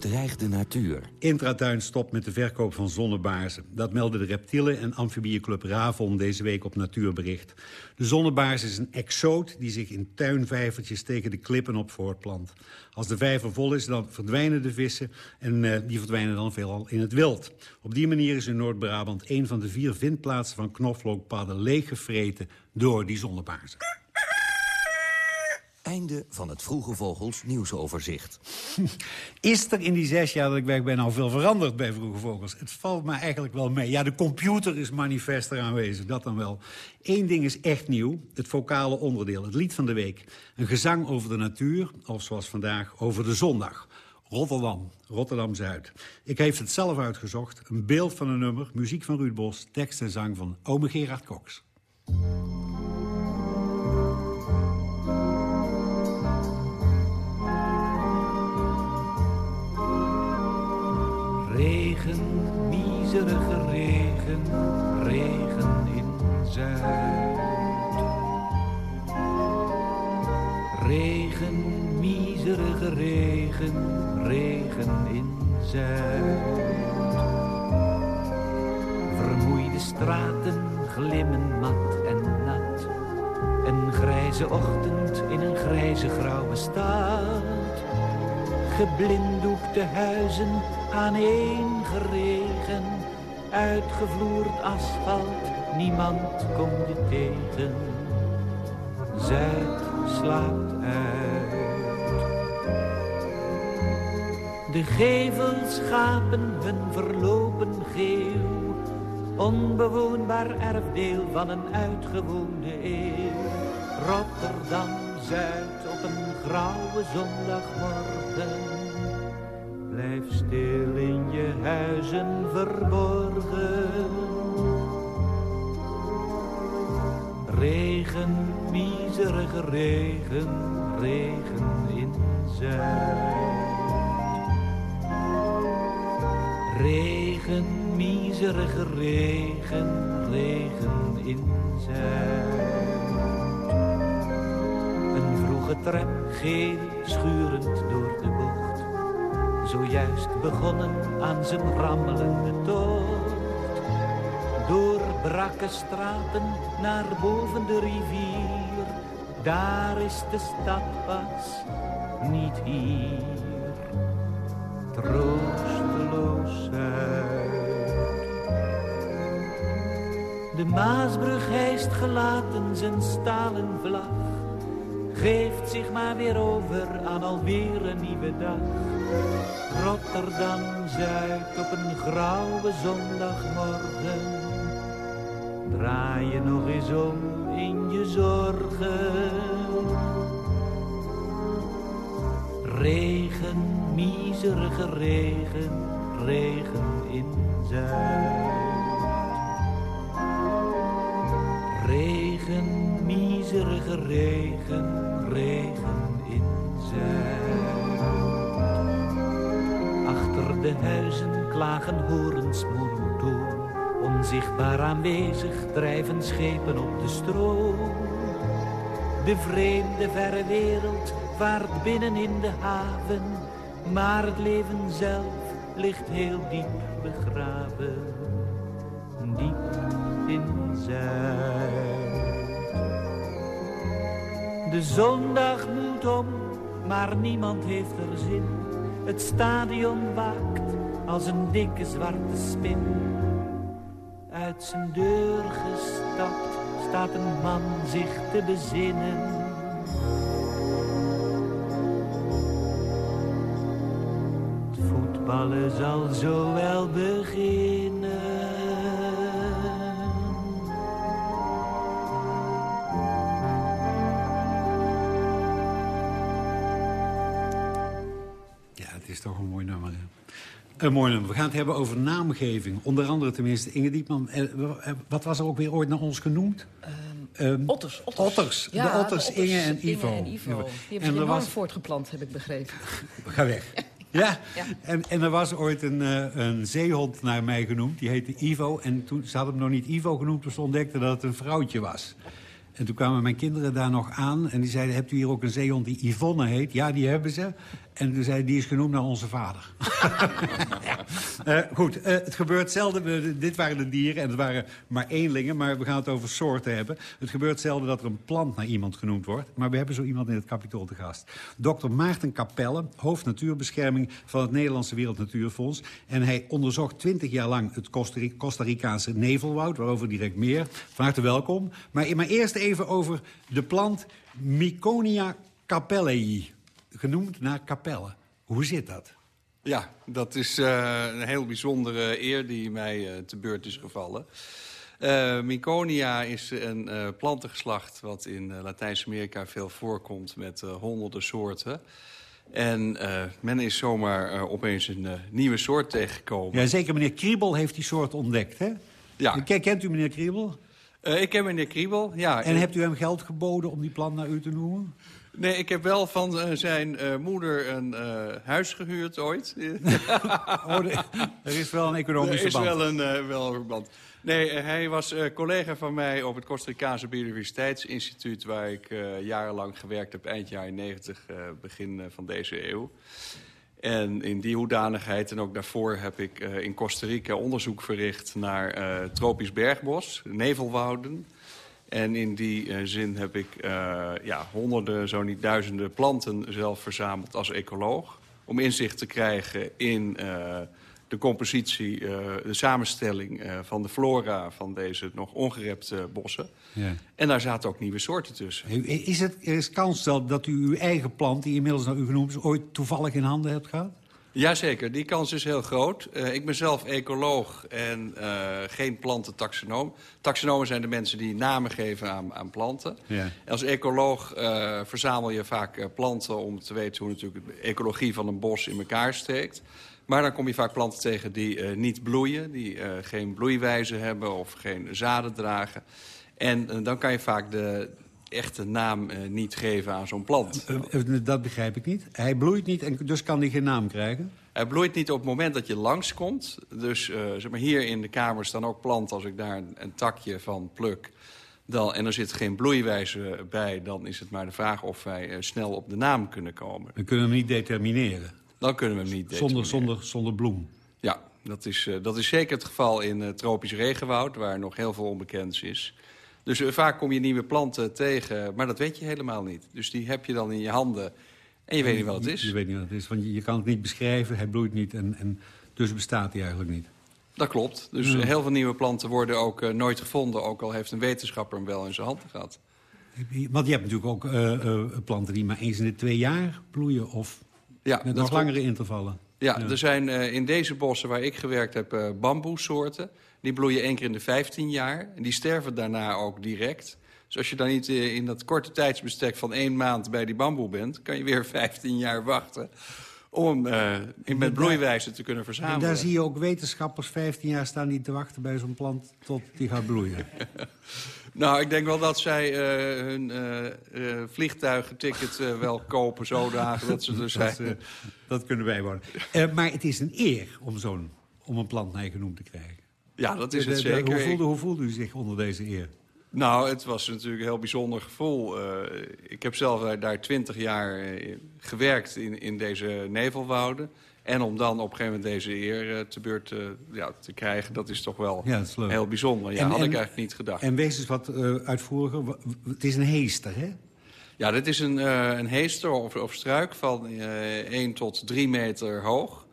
S12: Bedreigde natuur.
S4: Intratuin stopt met de verkoop van zonnebaarzen. Dat melden de reptielen- en amfibieclub Ravon deze week op Natuurbericht. De zonnebaars is een exoot die zich in tuinvijvertjes tegen de klippen op voortplant. Als de vijver vol is, dan verdwijnen de vissen en uh, die verdwijnen dan veelal in het wild. Op die manier is in Noord-Brabant een van de vier vindplaatsen van knoflookpadden leeggevreten door die zonnebaarzen.
S12: Einde van het Vroege Vogels nieuwsoverzicht.
S4: Is er in die zes jaar dat ik weg ben al veel veranderd bij Vroege Vogels? Het valt me eigenlijk wel mee. Ja, de computer is manifester aanwezig, dat dan wel. Eén ding is echt nieuw, het vocale onderdeel, het lied van de week. Een gezang over de natuur, of zoals vandaag, over de zondag. Rotterdam, Rotterdam-Zuid. Ik heeft het zelf uitgezocht. Een beeld van een nummer, muziek van Ruud Bos, tekst en zang van ome Gerard Cox.
S17: Regen, miserige regen, regen in Zuid. Regen, miserige regen, regen in Zuid. Vermoeide straten glimmen mat en nat. Een grijze ochtend in een grijze grauwe stad. Geblinddoekte huizen aaneengeregen. Uitgevloerd asfalt, niemand komt je tegen. Zuid slaapt uit. De gevels gapen hun verlopen geel. Onbewoonbaar erfdeel van een uitgewoonde eeuw. Rotterdam Zuid op een grauwe zondagmorgen. Blijf stil in je huizen verborgen. Regen, miserige regen, regen in Zuid. Regen, miserige regen, regen in Zuid. Tram, geel, schurend door de bocht. Zojuist begonnen aan zijn rammelende tocht. Door brakke straten naar boven de rivier. Daar is de stad pas, niet hier. Troosteloos. De Maasbrug hijst gelaten zijn stalen vlag. Geeft zich maar weer over aan alweer een nieuwe dag. Rotterdam Zuid op een grauwe zondagmorgen. Draai je nog eens om in je zorgen. Regen, miserige regen, regen in Zuid. Miserige regen, regen in Zuid. Achter de huizen klagen horens monotoon. Onzichtbaar aanwezig drijven schepen op de stroom. De vreemde verre wereld vaart binnen in de haven. Maar het leven zelf ligt heel diep begraven. Diep in Zuid. De zondag moet om, maar niemand heeft er zin. Het stadion waakt als een dikke zwarte spin. Uit zijn deur gestapt staat een man zich te bezinnen. Het voetballen zal zo wel beginnen.
S4: Een mooi nummer. We gaan het hebben over naamgeving. Onder andere tenminste Inge Diepman. Eh, Wat was er ook weer ooit naar ons genoemd? Ehm,
S16: Otters, otters.
S4: de otters, Inge en Ivo.
S16: Inge en Ivo. Die hebben
S4: er
S16: enorm
S4: was,
S16: voortgeplant, heb ik begrepen.
S4: ga weg. Ja,
S16: Ja.
S4: En, en er was ooit een, eh, een zeehond naar mij genoemd. Die heette Ivo. En toen, ze hadden hem nog niet Ivo genoemd, dus ze ontdekten dat het een vrouwtje was. En toen kwamen mijn kinderen daar nog aan. En die zeiden, hebt u hier ook een zeehond die Yvonne heet? Ja, die hebben ze. En toen zei die is genoemd naar onze vader. Eh, goed, eh, het gebeurt zelden. dit waren de dieren en het waren maar eenlingen. Maar we gaan het over soorten hebben. Het gebeurt zelden dat er een plant naar iemand genoemd wordt. Maar we hebben zo iemand in het kapitool te gast. Dr. Maarten Capelle, hoofd natuurbescherming van het Nederlandse Wereld Natuurfonds. En hij onderzocht twintig jaar lang het Costa Ri- Costa Ricaanse nevelwoud. Waarover direct meer. Van harte welkom. Maar, maar eerst even over de plant Miconia capellei. Genoemd naar Capelle. Hoe zit dat?
S18: Ja, dat is eh, een heel bijzondere eer die mij eh, te beurt is gevallen. Miconia is een plantengeslacht wat in Latijns-Amerika veel voorkomt met honderden soorten. En men is zomaar opeens een nieuwe soort tegengekomen.
S4: Ja, zeker meneer Kriebel heeft die soort ontdekt, hè?
S18: Ja.
S4: Ken- Kent u meneer Kriebel?
S18: Eh, ik ken meneer Kriebel, ja.
S4: En hebt u hem geld geboden om die plant naar u te noemen?
S18: Nee, ik heb wel van uh, zijn uh, moeder een uh, huis gehuurd ooit.
S4: oh, er, er is wel een economische
S18: band.
S4: Er
S18: is wel een, wel een verband. Nee, hij was collega van mij op het Costa Ricaanse Biodiversiteitsinstituut... waar ik jarenlang gewerkt heb, eind jaren 90, begin van deze eeuw. En in die hoedanigheid en ook daarvoor heb ik in Costa Rica onderzoek verricht... naar tropisch bergbos, nevelwouden... En in die uh, zin heb ik ja, honderden, zo niet duizenden planten zelf verzameld als ecoloog. Om inzicht te krijgen in de compositie, de samenstelling van de flora van deze nog ongerepte bossen. Ja. En daar zaten ook nieuwe soorten tussen.
S4: Is het er is kans dat u uw eigen plant, die inmiddels naar u genoemd is, ooit toevallig in handen hebt gehad?
S18: Jazeker, die kans is heel groot. Uh, ik ben zelf ecoloog en uh, geen plantentaxonoom. Taxonomen zijn de mensen die namen geven aan, aan planten. Ja. Als ecoloog uh, verzamel je vaak planten om te weten hoe natuurlijk de ecologie van een bos in elkaar steekt. Maar dan kom je vaak planten tegen die niet bloeien, die geen bloeiwijze hebben of geen zaden dragen. En dan kan je vaak de, echte naam niet geven aan zo'n plant.
S4: Dat begrijp ik niet. Hij bloeit niet en dus kan hij geen naam krijgen?
S18: Hij bloeit niet op het moment dat je langskomt. Dus zeg maar, hier in de kamer staan ook planten. Als ik daar een, een takje van pluk dan, en er zit geen bloeiwijze bij... dan is het maar de vraag of wij snel op de naam kunnen komen.
S4: Dan kunnen we hem niet determineren?
S18: Dan kunnen we hem niet.
S4: Zonder, zonder, zonder bloem?
S18: Ja, dat is, dat is zeker het geval in tropisch regenwoud... waar nog heel veel onbekends is... Dus uh, vaak kom je nieuwe planten tegen, maar dat weet je helemaal niet. Dus die heb je dan in je handen en je weet niet wat het is.
S4: Je, weet niet wat het is, want je, je, kan het niet beschrijven, hij bloeit niet en, en dus bestaat hij eigenlijk niet.
S18: Dat klopt. Dus ja. heel veel nieuwe planten worden ook uh, nooit gevonden... ook al heeft een wetenschapper hem wel in zijn handen gehad.
S4: Want je hebt natuurlijk ook uh, planten die maar eens in de twee jaar bloeien... of ja, met nog langere intervallen.
S18: Ja, ja, er zijn in deze bossen waar ik gewerkt heb bamboesoorten... Die bloeien één keer in de 15 jaar. En die sterven daarna ook direct. Dus als je dan niet eh, in dat korte tijdsbestek van één maand bij die bamboe bent... kan je weer 15 jaar wachten om uh, met bloeiwijze te kunnen verzamelen.
S4: En daar zie je ook wetenschappers 15 jaar staan niet te wachten bij zo'n plant tot die gaat bloeien.
S18: nou, ik denk wel dat zij uh, hun uh, vliegtuigenticket wel kopen zodanig dat ze er zijn.
S4: Dat, dat kunnen wij worden. maar het is een eer om, zo'n om een plant naar je genoemd te krijgen.
S18: Ja, dat is het zeker.
S4: Hoe voelde, hoe voelde u zich onder deze eer?
S18: Nou, het was natuurlijk een heel bijzonder gevoel. Uh, ik heb zelf daar twintig jaar uh, gewerkt in, in deze nevelwouden. En om dan op een gegeven moment deze eer uh, te beurt ja, te krijgen... dat is toch wel ja, is heel bijzonder. Ja, en, had en, ik eigenlijk niet gedacht.
S4: En wees eens wat uitvoeriger. Het is een heester, hè?
S18: Ja, dit is een, een heester of, of struik van 1 tot 3 meter hoog.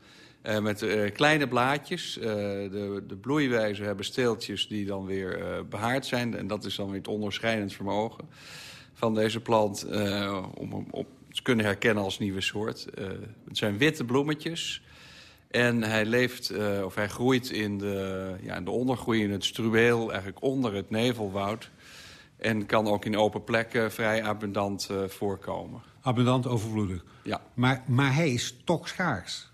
S18: Uh, met uh, kleine blaadjes. Uh, de, de bloeiwijzen hebben steeltjes die dan weer behaard zijn. En dat is dan weer het onderscheidend vermogen van deze plant... om hem op te kunnen herkennen als nieuwe soort. het zijn witte bloemetjes. En hij leeft, of hij groeit in de, ja, in de ondergroei, in het struweel... eigenlijk onder het nevelwoud. En kan ook in open plekken vrij abundant voorkomen.
S4: Abundant, overvloedig?
S18: Ja.
S4: Maar, maar hij is toch schaars?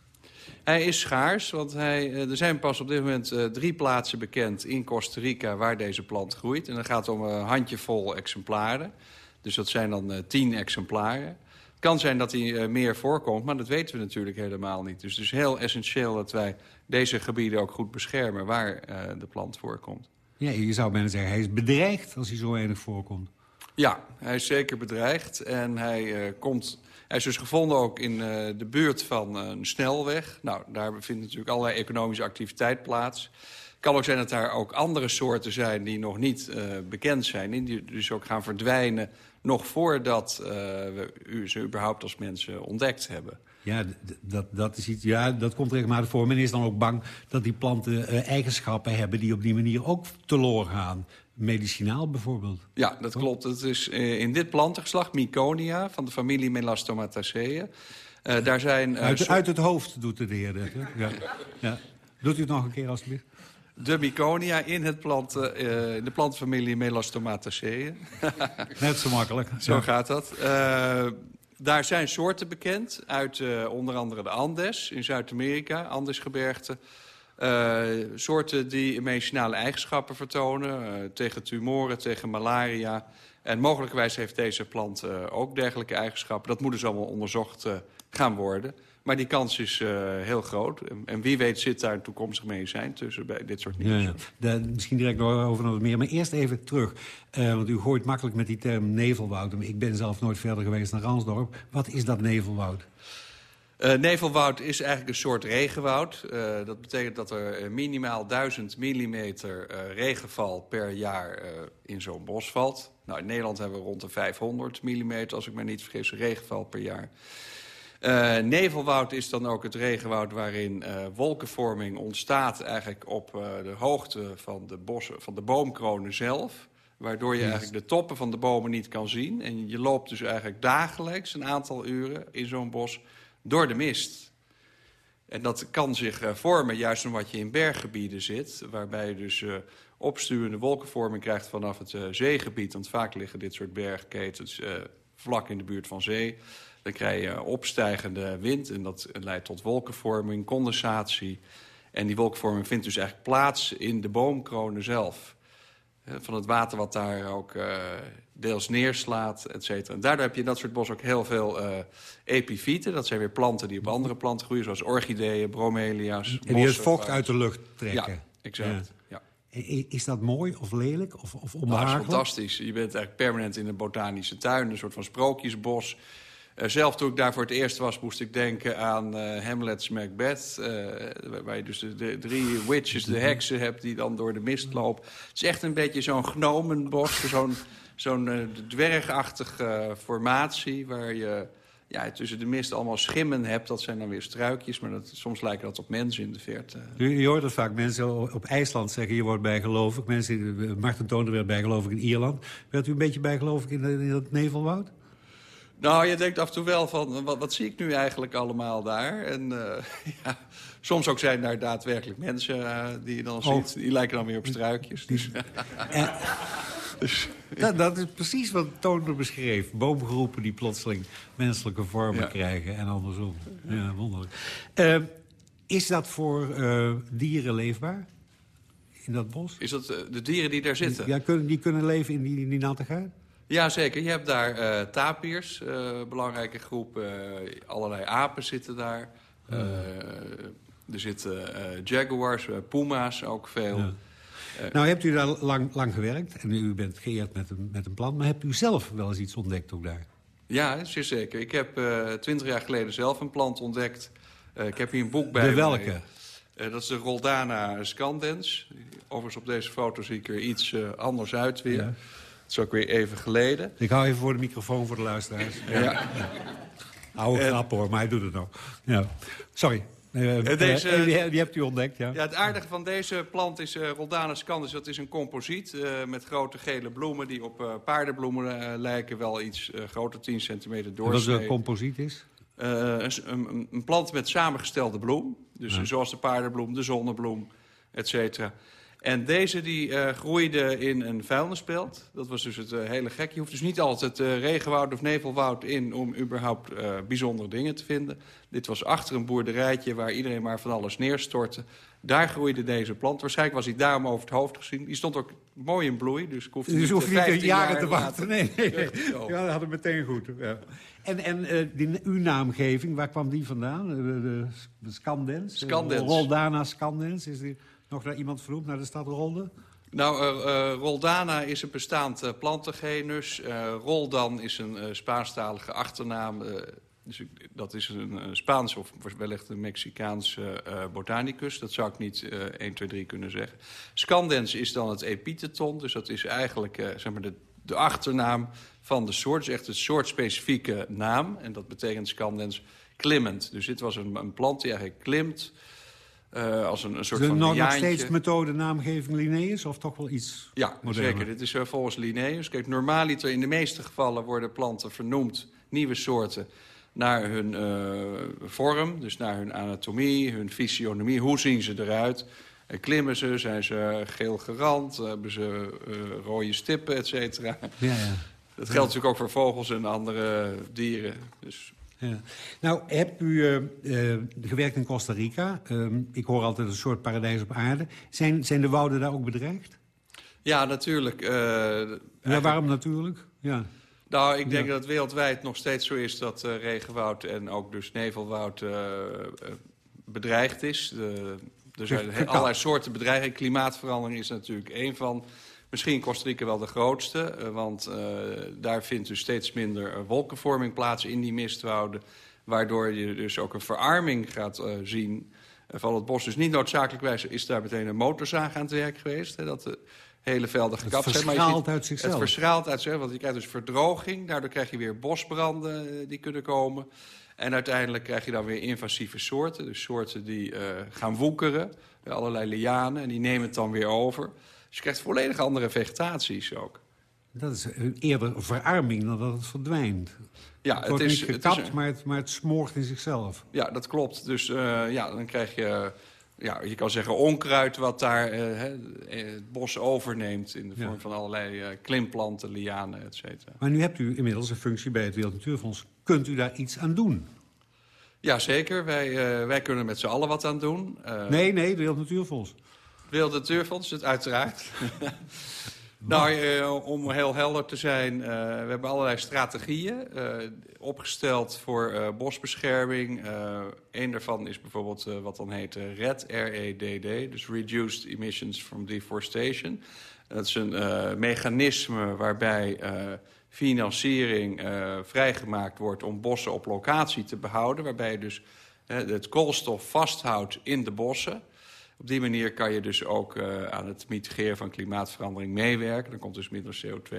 S18: Hij is schaars, want hij, eh, er zijn pas op dit moment uh, drie plaatsen bekend in Costa Rica waar deze plant groeit. En dan gaat het om een handjevol exemplaren. Dus dat zijn dan uh, tien exemplaren. Het kan zijn dat hij meer voorkomt, maar dat weten we natuurlijk helemaal niet. Dus het is heel essentieel dat wij deze gebieden ook goed beschermen waar de plant voorkomt.
S4: Ja, je zou bijna zeggen, hij is bedreigd als hij zo weinig voorkomt.
S18: Ja, hij is zeker bedreigd en hij komt hij is dus gevonden ook in uh, de buurt van uh, een snelweg. Nou, daar bevindt natuurlijk allerlei economische activiteit plaats. Het kan ook zijn dat daar ook andere soorten zijn die nog niet bekend zijn. Die dus ook gaan verdwijnen nog voordat we ze überhaupt als mensen ontdekt hebben.
S4: Ja, dat, dat, is iets, ja, dat komt regelmatig voor. Men is dan ook bang dat die planten eigenschappen hebben... die op die manier ook teloor gaan medicinaal bijvoorbeeld.
S18: Ja, dat klopt. Het is uh, in dit plantengeslacht, Myconia, van de familie Melastomataceae. Uh, daar zijn,
S4: uh, uit, uit, het hoofd doet de heer dat, Ja. ja. Doet u het nog een keer alsjeblieft?
S18: De Myconia in, het planten, in de plantenfamilie Melastomataceae.
S4: Net zo makkelijk.
S18: Zo ja. gaat dat. daar zijn soorten bekend uit onder andere de Andes in Zuid-Amerika, Andesgebergte... Uh, soorten die medicinale eigenschappen vertonen. Uh, tegen tumoren, tegen malaria. En mogelijkerwijs heeft deze plant ook dergelijke eigenschappen. Dat moet dus allemaal onderzocht gaan worden. Maar die kans is heel groot. En, en, wie weet zit daar een toekomstig medicijn tussen bij dit soort nieuws. Ja,
S4: ja. misschien direct nog over wat meer. Maar eerst even terug. Want u gooit makkelijk met die term nevelwoud. Ik ben zelf nooit verder geweest naar Ransdorp. Wat is dat nevelwoud?
S18: Uh, nevelwoud is eigenlijk een soort regenwoud. Uh, dat betekent dat er minimaal 1000 millimeter uh, regenval per jaar in zo'n bos valt. Nou, in Nederland hebben we rond de 500 millimeter, als ik me niet vergis, regenval per jaar. Nevelwoud is dan ook het regenwoud waarin wolkenvorming ontstaat... eigenlijk op de hoogte van de, bossen, van de boomkronen zelf. Waardoor je eigenlijk de toppen van de bomen niet kan zien. En je loopt dus eigenlijk dagelijks een aantal uren in zo'n bos door de mist. En dat kan zich vormen juist omdat je in berggebieden zit... waarbij je dus opsturende wolkenvorming krijgt vanaf het zeegebied. Want vaak liggen dit soort bergketens vlak in de buurt van zee... Dan krijg je opstijgende wind en dat leidt tot wolkenvorming, condensatie. En die wolkenvorming vindt dus eigenlijk plaats in de boomkronen zelf. Van het water wat daar ook uh, deels neerslaat, et cetera. En daardoor heb je in dat soort bos ook heel veel uh, epifieten. Dat zijn weer planten die op andere planten groeien, zoals orchideeën, bromelia's.
S4: En die het vocht uit de lucht trekken.
S18: Ja, exact. Ja.
S4: Is dat mooi of lelijk of, of onbehagelijk?
S18: Nou, dat is fantastisch. Je bent eigenlijk permanent in een botanische tuin, een soort van sprookjesbos... Uh, zelf toen ik daar voor het eerst was, moest ik denken aan uh, Hamlet's Macbeth. Uh, waar je dus de, drie witches, de heksen hebt die dan door de mist lopen. Het is echt een beetje zo'n gnomenbos, zo'n dwergachtige formatie... waar je ja, tussen de mist allemaal schimmen hebt. Dat zijn dan weer struikjes, maar dat, soms lijken dat op mensen in de verte.
S4: Je, hoort het vaak mensen op IJsland zeggen, je wordt bijgelovig. Mensen, Martin Toonder werd bijgelovig in Ierland. Werd u een beetje bijgelovig in, in dat nevelwoud?
S18: Nou, je denkt af en toe wel van, wat, wat zie ik nu eigenlijk allemaal daar? En uh, ja, soms ook zijn daar daadwerkelijk mensen uh, die je dan oh. ziet. Die lijken dan weer op struikjes. Dus,
S4: dus, dat, dat, is precies wat Toonder beschreef. Boomgroepen die plotseling menselijke vormen krijgen en andersom. Ja, wonderlijk. Uh, is dat voor dieren leefbaar? In dat bos?
S18: Is dat de dieren die daar zitten?
S4: Ja, kunnen, die kunnen leven in die, in die?
S18: Ja, zeker. Je hebt daar uh, tapirs, uh, belangrijke groep. Uh, allerlei apen zitten daar. Ja. er zitten jaguars, puma's ook veel. Ja.
S4: nou, hebt u daar lang, lang gewerkt en u bent geëerd met een, met een plan. Maar hebt u zelf wel eens iets ontdekt ook daar?
S18: Ja, zeer zeker. Ik heb twintig jaar geleden zelf een plant ontdekt. ik heb hier een boek bij
S4: De welke?
S18: dat is de Roldana scandens. Overigens op deze foto zie ik er iets anders uit weer. Ja. Dat is ook weer even geleden.
S4: Ik hou even voor de microfoon voor de luisteraars. Ja. ja. Oude grap hoor, maar hij doet het nog. Ja. Sorry. Uh, deze, die, die, hebt u ontdekt, ja.
S18: ja. Het aardige van deze plant is uh, Roldana scandens. Dat is een composiet met grote gele bloemen... die op paardenbloemen lijken. Wel iets groter, 10 centimeter doorsnee.
S4: Wat een composiet is?
S18: Een, een, een, plant met samengestelde bloem. Dus ja. zoals de paardenbloem, de zonnebloem, et cetera. En deze die uh, groeide in een vuilnisbelt. Dat was dus het uh, hele gek. Je hoeft dus niet altijd uh, regenwoud of nevelwoud in... om überhaupt bijzondere dingen te vinden. Dit was achter een boerderijtje waar iedereen maar van alles neerstortte. Daar groeide deze plant. Waarschijnlijk was hij daarom over het hoofd gezien. Die stond ook mooi in bloei, dus ik hoefde
S4: dus
S18: niet,
S4: niet jaren, jaren te wachten. Nee, nee. Ja, dat had het meteen goed. Ja. En, en die, uw naamgeving, waar kwam die vandaan? De, de, de Scandens?
S18: Scandens.
S4: Roldana Scandens, is die... Nog naar iemand vernoemd, naar de stad Rolde?
S18: Nou, uh, uh, Roldana is een bestaand uh, plantengenus. Roldan is een Spaanstalige achternaam. dus dat is een Spaans of wellicht een Mexicaanse botanicus. Dat zou ik niet 1, 2, 3 kunnen zeggen. Scandens is dan het epitheton. Dus dat is eigenlijk zeg maar de, de achternaam van de soort. Dus echt een soortspecifieke naam. En dat betekent Scandens klimmend. Dus dit was een, een plant die eigenlijk klimt... Uh, als een, een soort
S4: de,
S18: van
S4: nog, nog steeds methode naamgeving Linnaeus of toch wel iets
S18: Ja,
S4: moderner?
S18: zeker. Dit is uh, volgens Linnaeus. Kijk, normaaliter in de meeste gevallen worden planten vernoemd, nieuwe soorten, naar hun uh, vorm, dus naar hun anatomie, hun fysionomie. Hoe zien ze eruit? klimmen ze, zijn ze geel gerand, hebben ze rode stippen, et cetera. Ja, ja. Dat geldt natuurlijk ook voor vogels en andere dieren. Dus
S4: ja. Nou, hebt u uh, uh, gewerkt in Costa Rica. Uh, ik hoor altijd een soort paradijs op aarde. Zijn, zijn de wouden daar ook bedreigd?
S18: Ja, natuurlijk. Uh,
S4: ja, waarom natuurlijk? Ja.
S18: Nou, ik denk dat het wereldwijd nog steeds zo is dat regenwoud en ook dus nevelwoud bedreigd is. De, er zijn allerlei soorten bedreiging. Klimaatverandering is natuurlijk één van. Misschien Costa Rica wel de grootste, want daar vindt dus steeds minder wolkenvorming plaats in die mistwouden. Waardoor je dus ook een verarming gaat zien van het bos. Dus niet noodzakelijkwijs is daar meteen een motorzaag aan het werk geweest. Hè, dat de hele velden gekapt
S4: zijn.
S18: Maar
S4: je ziet, uit zichzelf.
S18: Het verschraalt uit zichzelf, want je krijgt dus verdroging. Daardoor krijg je weer bosbranden eh, die kunnen komen. En uiteindelijk krijg je dan weer invasieve soorten. Dus soorten die uh, gaan woekeren. Allerlei lianen. En die nemen het dan weer over. Dus je krijgt volledig andere vegetaties ook.
S4: Dat is eerder verarming dan dat het verdwijnt.
S18: Ja,
S4: het, wordt
S18: is,
S4: niet gekapt,
S18: het is,
S4: maar, het, maar het smoort in zichzelf.
S18: Ja, dat klopt. Dus uh, ja, dan krijg je, ja, je kan zeggen onkruid wat daar uh, het bos overneemt... in de vorm ja. van allerlei uh, klimplanten, lianen, et cetera.
S4: Maar nu hebt u inmiddels een functie bij het Wereld Natuurfonds. Kunt u daar iets aan doen?
S18: Ja, zeker. Wij, wij kunnen met z'n allen wat aan doen.
S4: nee, nee, het Wereld Natuurfonds.
S18: Wereld Natuurfonds, het uiteraard. Nou, uh, om heel helder te zijn, uh, we hebben allerlei strategieën uh, opgesteld voor bosbescherming. Een daarvan is bijvoorbeeld wat dan heet RED, R-E-D-D, dus Reduced Emissions from Deforestation. Dat is een mechanisme waarbij financiering vrijgemaakt wordt om bossen op locatie te behouden. Waarbij je dus het koolstof vasthoudt in de bossen. Op die manier kan je dus ook uh, aan het mitigeren van klimaatverandering meewerken. Dan komt dus minder CO2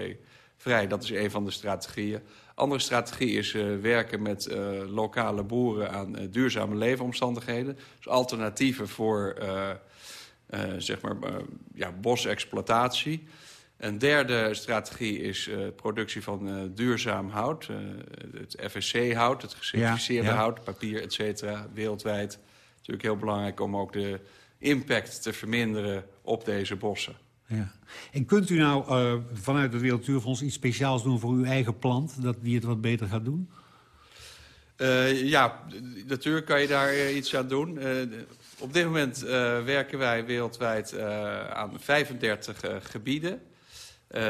S18: vrij. Dat is een van de strategieën. Andere strategie is uh, werken met uh, lokale boeren aan duurzame leefomstandigheden. Dus alternatieven voor zeg maar, ja, bosexploitatie. Een derde strategie is productie van duurzaam hout. het FSC-hout, het gecertificeerde ja, ja. hout, papier, et cetera, wereldwijd. Natuurlijk heel belangrijk om ook de impact te verminderen op deze bossen.
S4: Ja. En kunt u nou uh, vanuit het Wereld Natuurfonds iets speciaals doen voor uw eigen plant... dat die het wat beter gaat doen?
S18: Uh, ja, natuurlijk kan je daar uh, iets aan doen. op dit moment werken wij wereldwijd aan 35 gebieden.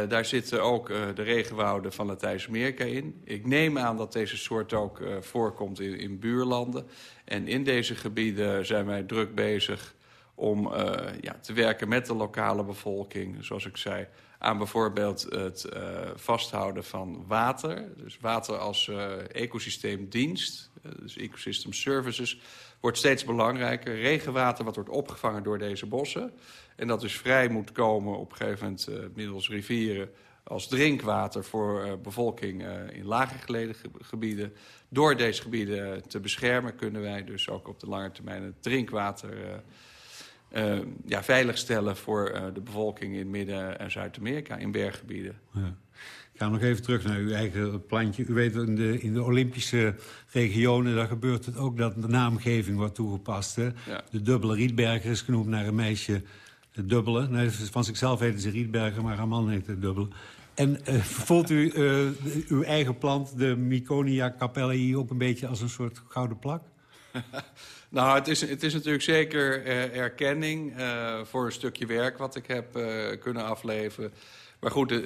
S18: daar zitten ook de regenwouden van Latijns-Amerika in. Ik neem aan dat deze soort ook voorkomt in, in buurlanden. En in deze gebieden zijn wij druk bezig om uh, ja, te werken met de lokale bevolking, zoals ik zei... aan bijvoorbeeld het uh, vasthouden van water. Dus water als uh, ecosysteemdienst, dus ecosystem services... wordt steeds belangrijker. Regenwater wat wordt opgevangen door deze bossen... en dat dus vrij moet komen op een gegeven moment middels rivieren... als drinkwater voor bevolking in lager gelegen gebieden. Door deze gebieden te beschermen kunnen wij dus ook op de lange termijn het drinkwater... Uh, ja, veiligstellen voor uh, de bevolking in Midden- en Zuid-Amerika, in berggebieden.
S4: Ja. Ik ga nog even terug naar uw eigen plantje. U weet, in de, in de Olympische regionen daar gebeurt het ook dat de naamgeving wordt toegepast. Hè? Ja. De dubbele Rietberger is genoemd naar een meisje, dubbele. Nee, van zichzelf heten ze Rietberger, maar haar man heet de dubbele. En uh, voelt u uw eigen plant, de Miconia capellei, ook een beetje als een soort gouden plak?
S18: Nou, het is, het is natuurlijk zeker uh, erkenning uh, voor een stukje werk wat ik heb uh, kunnen afleveren. Maar goed,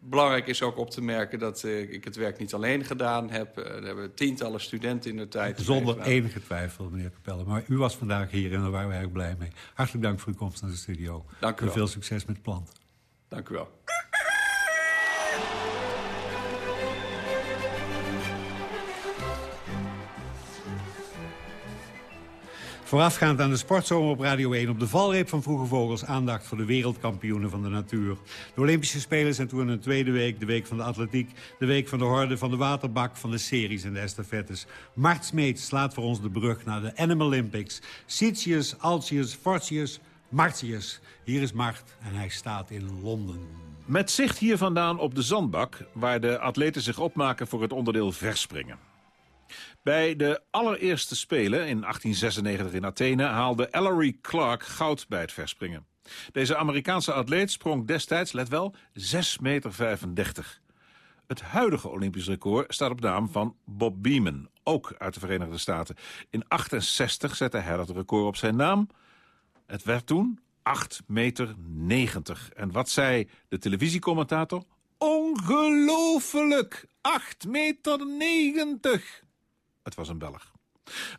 S18: belangrijk is ook op te merken dat ik het werk niet alleen gedaan heb. er hebben tientallen studenten in de tijd.
S4: Zonder enige twijfel, meneer Capelle. Maar u was vandaag hier en daar waren we erg blij mee. Hartelijk dank voor uw komst naar de studio.
S18: Dank u wel.
S4: En veel succes met het plant.
S18: Dank u wel.
S4: Voorafgaand aan de sportzomer op Radio 1 op de valreep van Vroege Vogels... aandacht voor de wereldkampioenen van de natuur. De Olympische Spelen zijn toen een tweede week. De week van de atletiek, de week van de horde, van de waterbak... van de series en de estafettes. Mart Smeet slaat voor ons de brug naar de Animal Olympics. Sitius, Altius, Fortius, Martius. Hier is Mart en hij staat in Londen.
S19: Met zicht hier vandaan op de zandbak... waar de atleten zich opmaken voor het onderdeel verspringen. Bij de allereerste Spelen in 1896 in Athene haalde Ellery Clark goud bij het verspringen. Deze Amerikaanse atleet sprong destijds, let wel, 6,35 meter. Het huidige Olympisch record staat op naam van Bob Beeman, ook uit de Verenigde Staten. In 68 zette hij dat record op zijn naam. Het werd toen
S1: 8,90 meter. En wat zei de televisiecommentator? Ongelooflijk! 8,90 meter. Het was een Belg.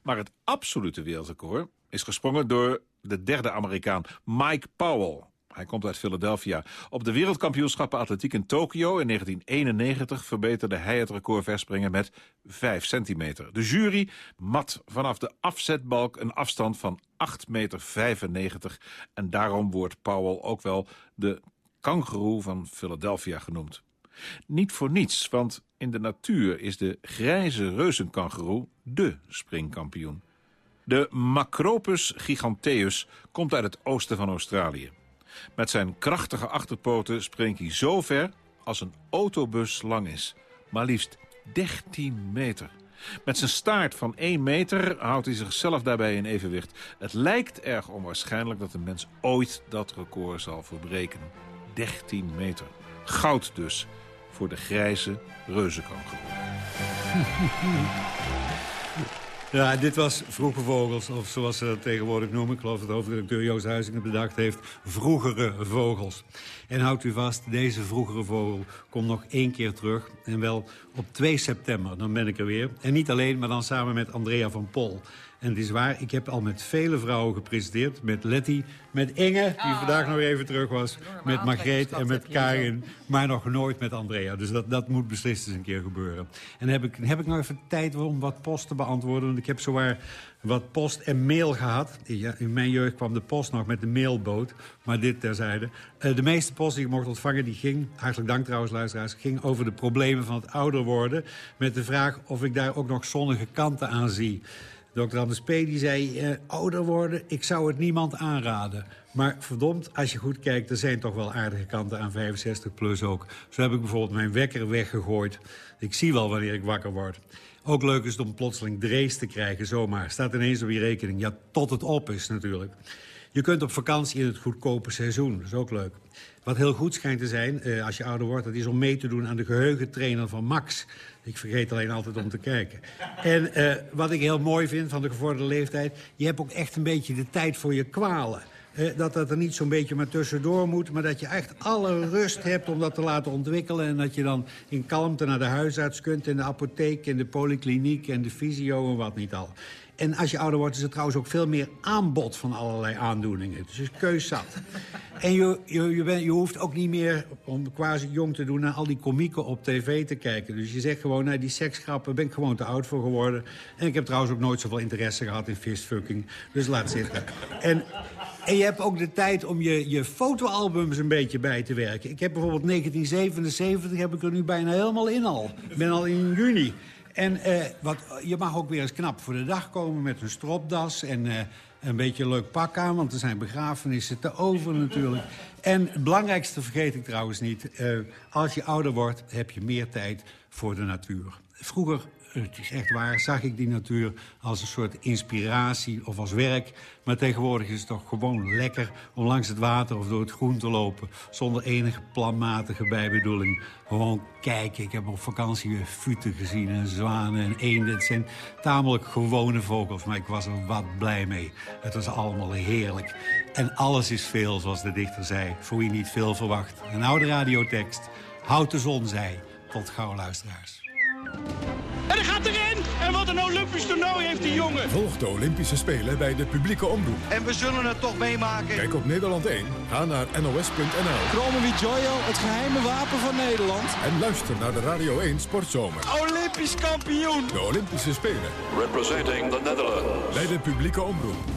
S1: Maar het absolute wereldrecord is gesprongen door de derde Amerikaan, Mike Powell. Hij komt uit Philadelphia. Op de wereldkampioenschappen atletiek in Tokio in 1991 verbeterde hij het record verspringen met 5 centimeter. De jury mat vanaf de afzetbalk een afstand van 8,95 meter. En daarom wordt Powell ook wel de kangeroe van Philadelphia genoemd. Niet voor niets, want in de natuur is de grijze reuzenkangeroe de springkampioen. De Macropus giganteus komt uit het oosten van Australië. Met zijn krachtige achterpoten springt hij zo ver als een autobus lang is. Maar liefst 13 meter. Met zijn staart van 1 meter houdt hij zichzelf daarbij in evenwicht. Het lijkt erg onwaarschijnlijk dat een mens ooit dat record zal verbreken. 13 meter. Goud dus voor de grijze reuzenkangoeroe.
S4: Ja, dit was Vroege Vogels, of zoals ze dat tegenwoordig noemen. Ik geloof dat hoofdredacteur Joost Huizingen bedacht heeft. Vroegere Vogels. En houdt u vast, deze vroegere vogel komt nog één keer terug. En wel op 2 september, dan ben ik er weer. En niet alleen, maar dan samen met Andrea van Pol. En het is waar, ik heb al met vele vrouwen gepresenteerd. Met Letty, met Inge, die
S20: Ah.
S4: vandaag nog even terug was. Met Margreet en met Karin. Maar nog nooit met Andrea. Dus dat, dat moet beslist eens een keer gebeuren. En heb ik, heb ik nog even tijd om wat post te beantwoorden? Want ik heb zowaar wat post en mail gehad. Ja, in mijn jeugd kwam de post nog met de mailboot. Maar dit terzijde. Eh, de meeste post die ik mocht ontvangen, die ging... hartelijk dank trouwens, luisteraars... ging over de problemen van het ouder worden. Met de vraag of ik daar ook nog zonnige kanten aan zie. Dr. Anders P. die zei, eh, ouder worden, ik zou het niemand aanraden. Maar verdomd, als je goed kijkt, er zijn toch wel aardige kanten aan 65 plus ook. Zo heb ik bijvoorbeeld mijn wekker weggegooid. Ik zie wel wanneer ik wakker word. Ook leuk is het om plotseling drees te krijgen, zomaar. Staat ineens op je rekening. Ja, tot het op is natuurlijk. Je kunt op vakantie in het goedkope seizoen. Dat is ook leuk. Wat heel goed schijnt te zijn, eh, als je ouder wordt... dat is om mee te doen aan de geheugentrainer van Max. Ik vergeet alleen altijd om te kijken. En eh, wat ik heel mooi vind van de gevorderde leeftijd... je hebt ook echt een beetje de tijd voor je kwalen. Dat dat er niet zo'n beetje maar tussendoor moet... maar dat je echt alle rust hebt om dat te laten ontwikkelen... en dat je dan in kalmte naar de huisarts kunt... in de apotheek, in de polykliniek en de fysio en wat niet al. En als je ouder wordt is er trouwens ook veel meer aanbod van allerlei aandoeningen. Dus is keus zat. En je, je, je, bent- je hoeft ook niet meer, om quasi jong te doen... naar al die komieken op tv te kijken. Dus je zegt gewoon, nou, die seksgrappen ben ik gewoon te oud voor geworden. En ik heb trouwens ook nooit zoveel interesse gehad in fistfucking. Dus laat zitten. En, en je hebt ook de tijd om je, je fotoalbums een beetje bij te werken. Ik heb bijvoorbeeld 1977, heb ik er nu bijna helemaal in al. Ik ben al in juni. En eh, wat, je mag ook weer eens knap voor de dag komen met een stropdas en eh, een beetje een leuk pak aan, want er zijn begrafenissen te over natuurlijk. En het belangrijkste vergeet ik trouwens niet. eh, als je ouder wordt, heb je meer tijd voor de natuur. Vroeger, het is echt waar, zag ik die natuur als een soort inspiratie of als werk. Maar tegenwoordig is het toch gewoon lekker om langs het water of door het groen te lopen... zonder enige planmatige bijbedoeling. Gewoon kijken. Ik heb op vakantie futen gezien en zwanen en eenden. Het zijn tamelijk gewone vogels, maar ik was er wat blij mee. Het was allemaal heerlijk. En alles is veel, zoals de dichter zei, voor wie niet veel verwacht. Een oude radiotekst. Houd de zon, zij. Tot gauw, luisteraars.
S21: Olympisch toernooi heeft die jongen!
S22: Volg de Olympische Spelen bij de publieke omroep.
S21: En we zullen het toch meemaken.
S22: Kijk op Nederland 1, ga naar nos.nl
S21: Chromo Joyo, het geheime wapen van Nederland.
S22: en luister naar de Radio 1 Sportzomer.
S21: Olympisch kampioen!
S22: De Olympische Spelen
S23: Representing the Netherlands.
S22: bij de publieke omroep.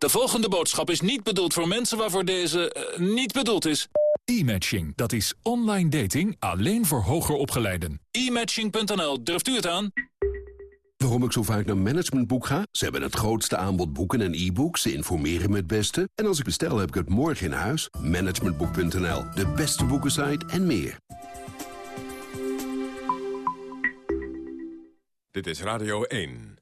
S24: De volgende boodschap is niet bedoeld voor mensen waarvoor deze eh, niet bedoeld is.
S22: E-matching, dat is online dating alleen voor hoger opgeleiden.
S24: E-matching.nl, durft u het aan?
S25: Waarom ik zo vaak naar Managementboek ga? Ze hebben het grootste aanbod boeken en e-books. Ze informeren me het beste. En als ik bestel, heb ik het morgen in huis. Managementboek.nl, de beste boekensite en meer.
S22: Dit is Radio 1.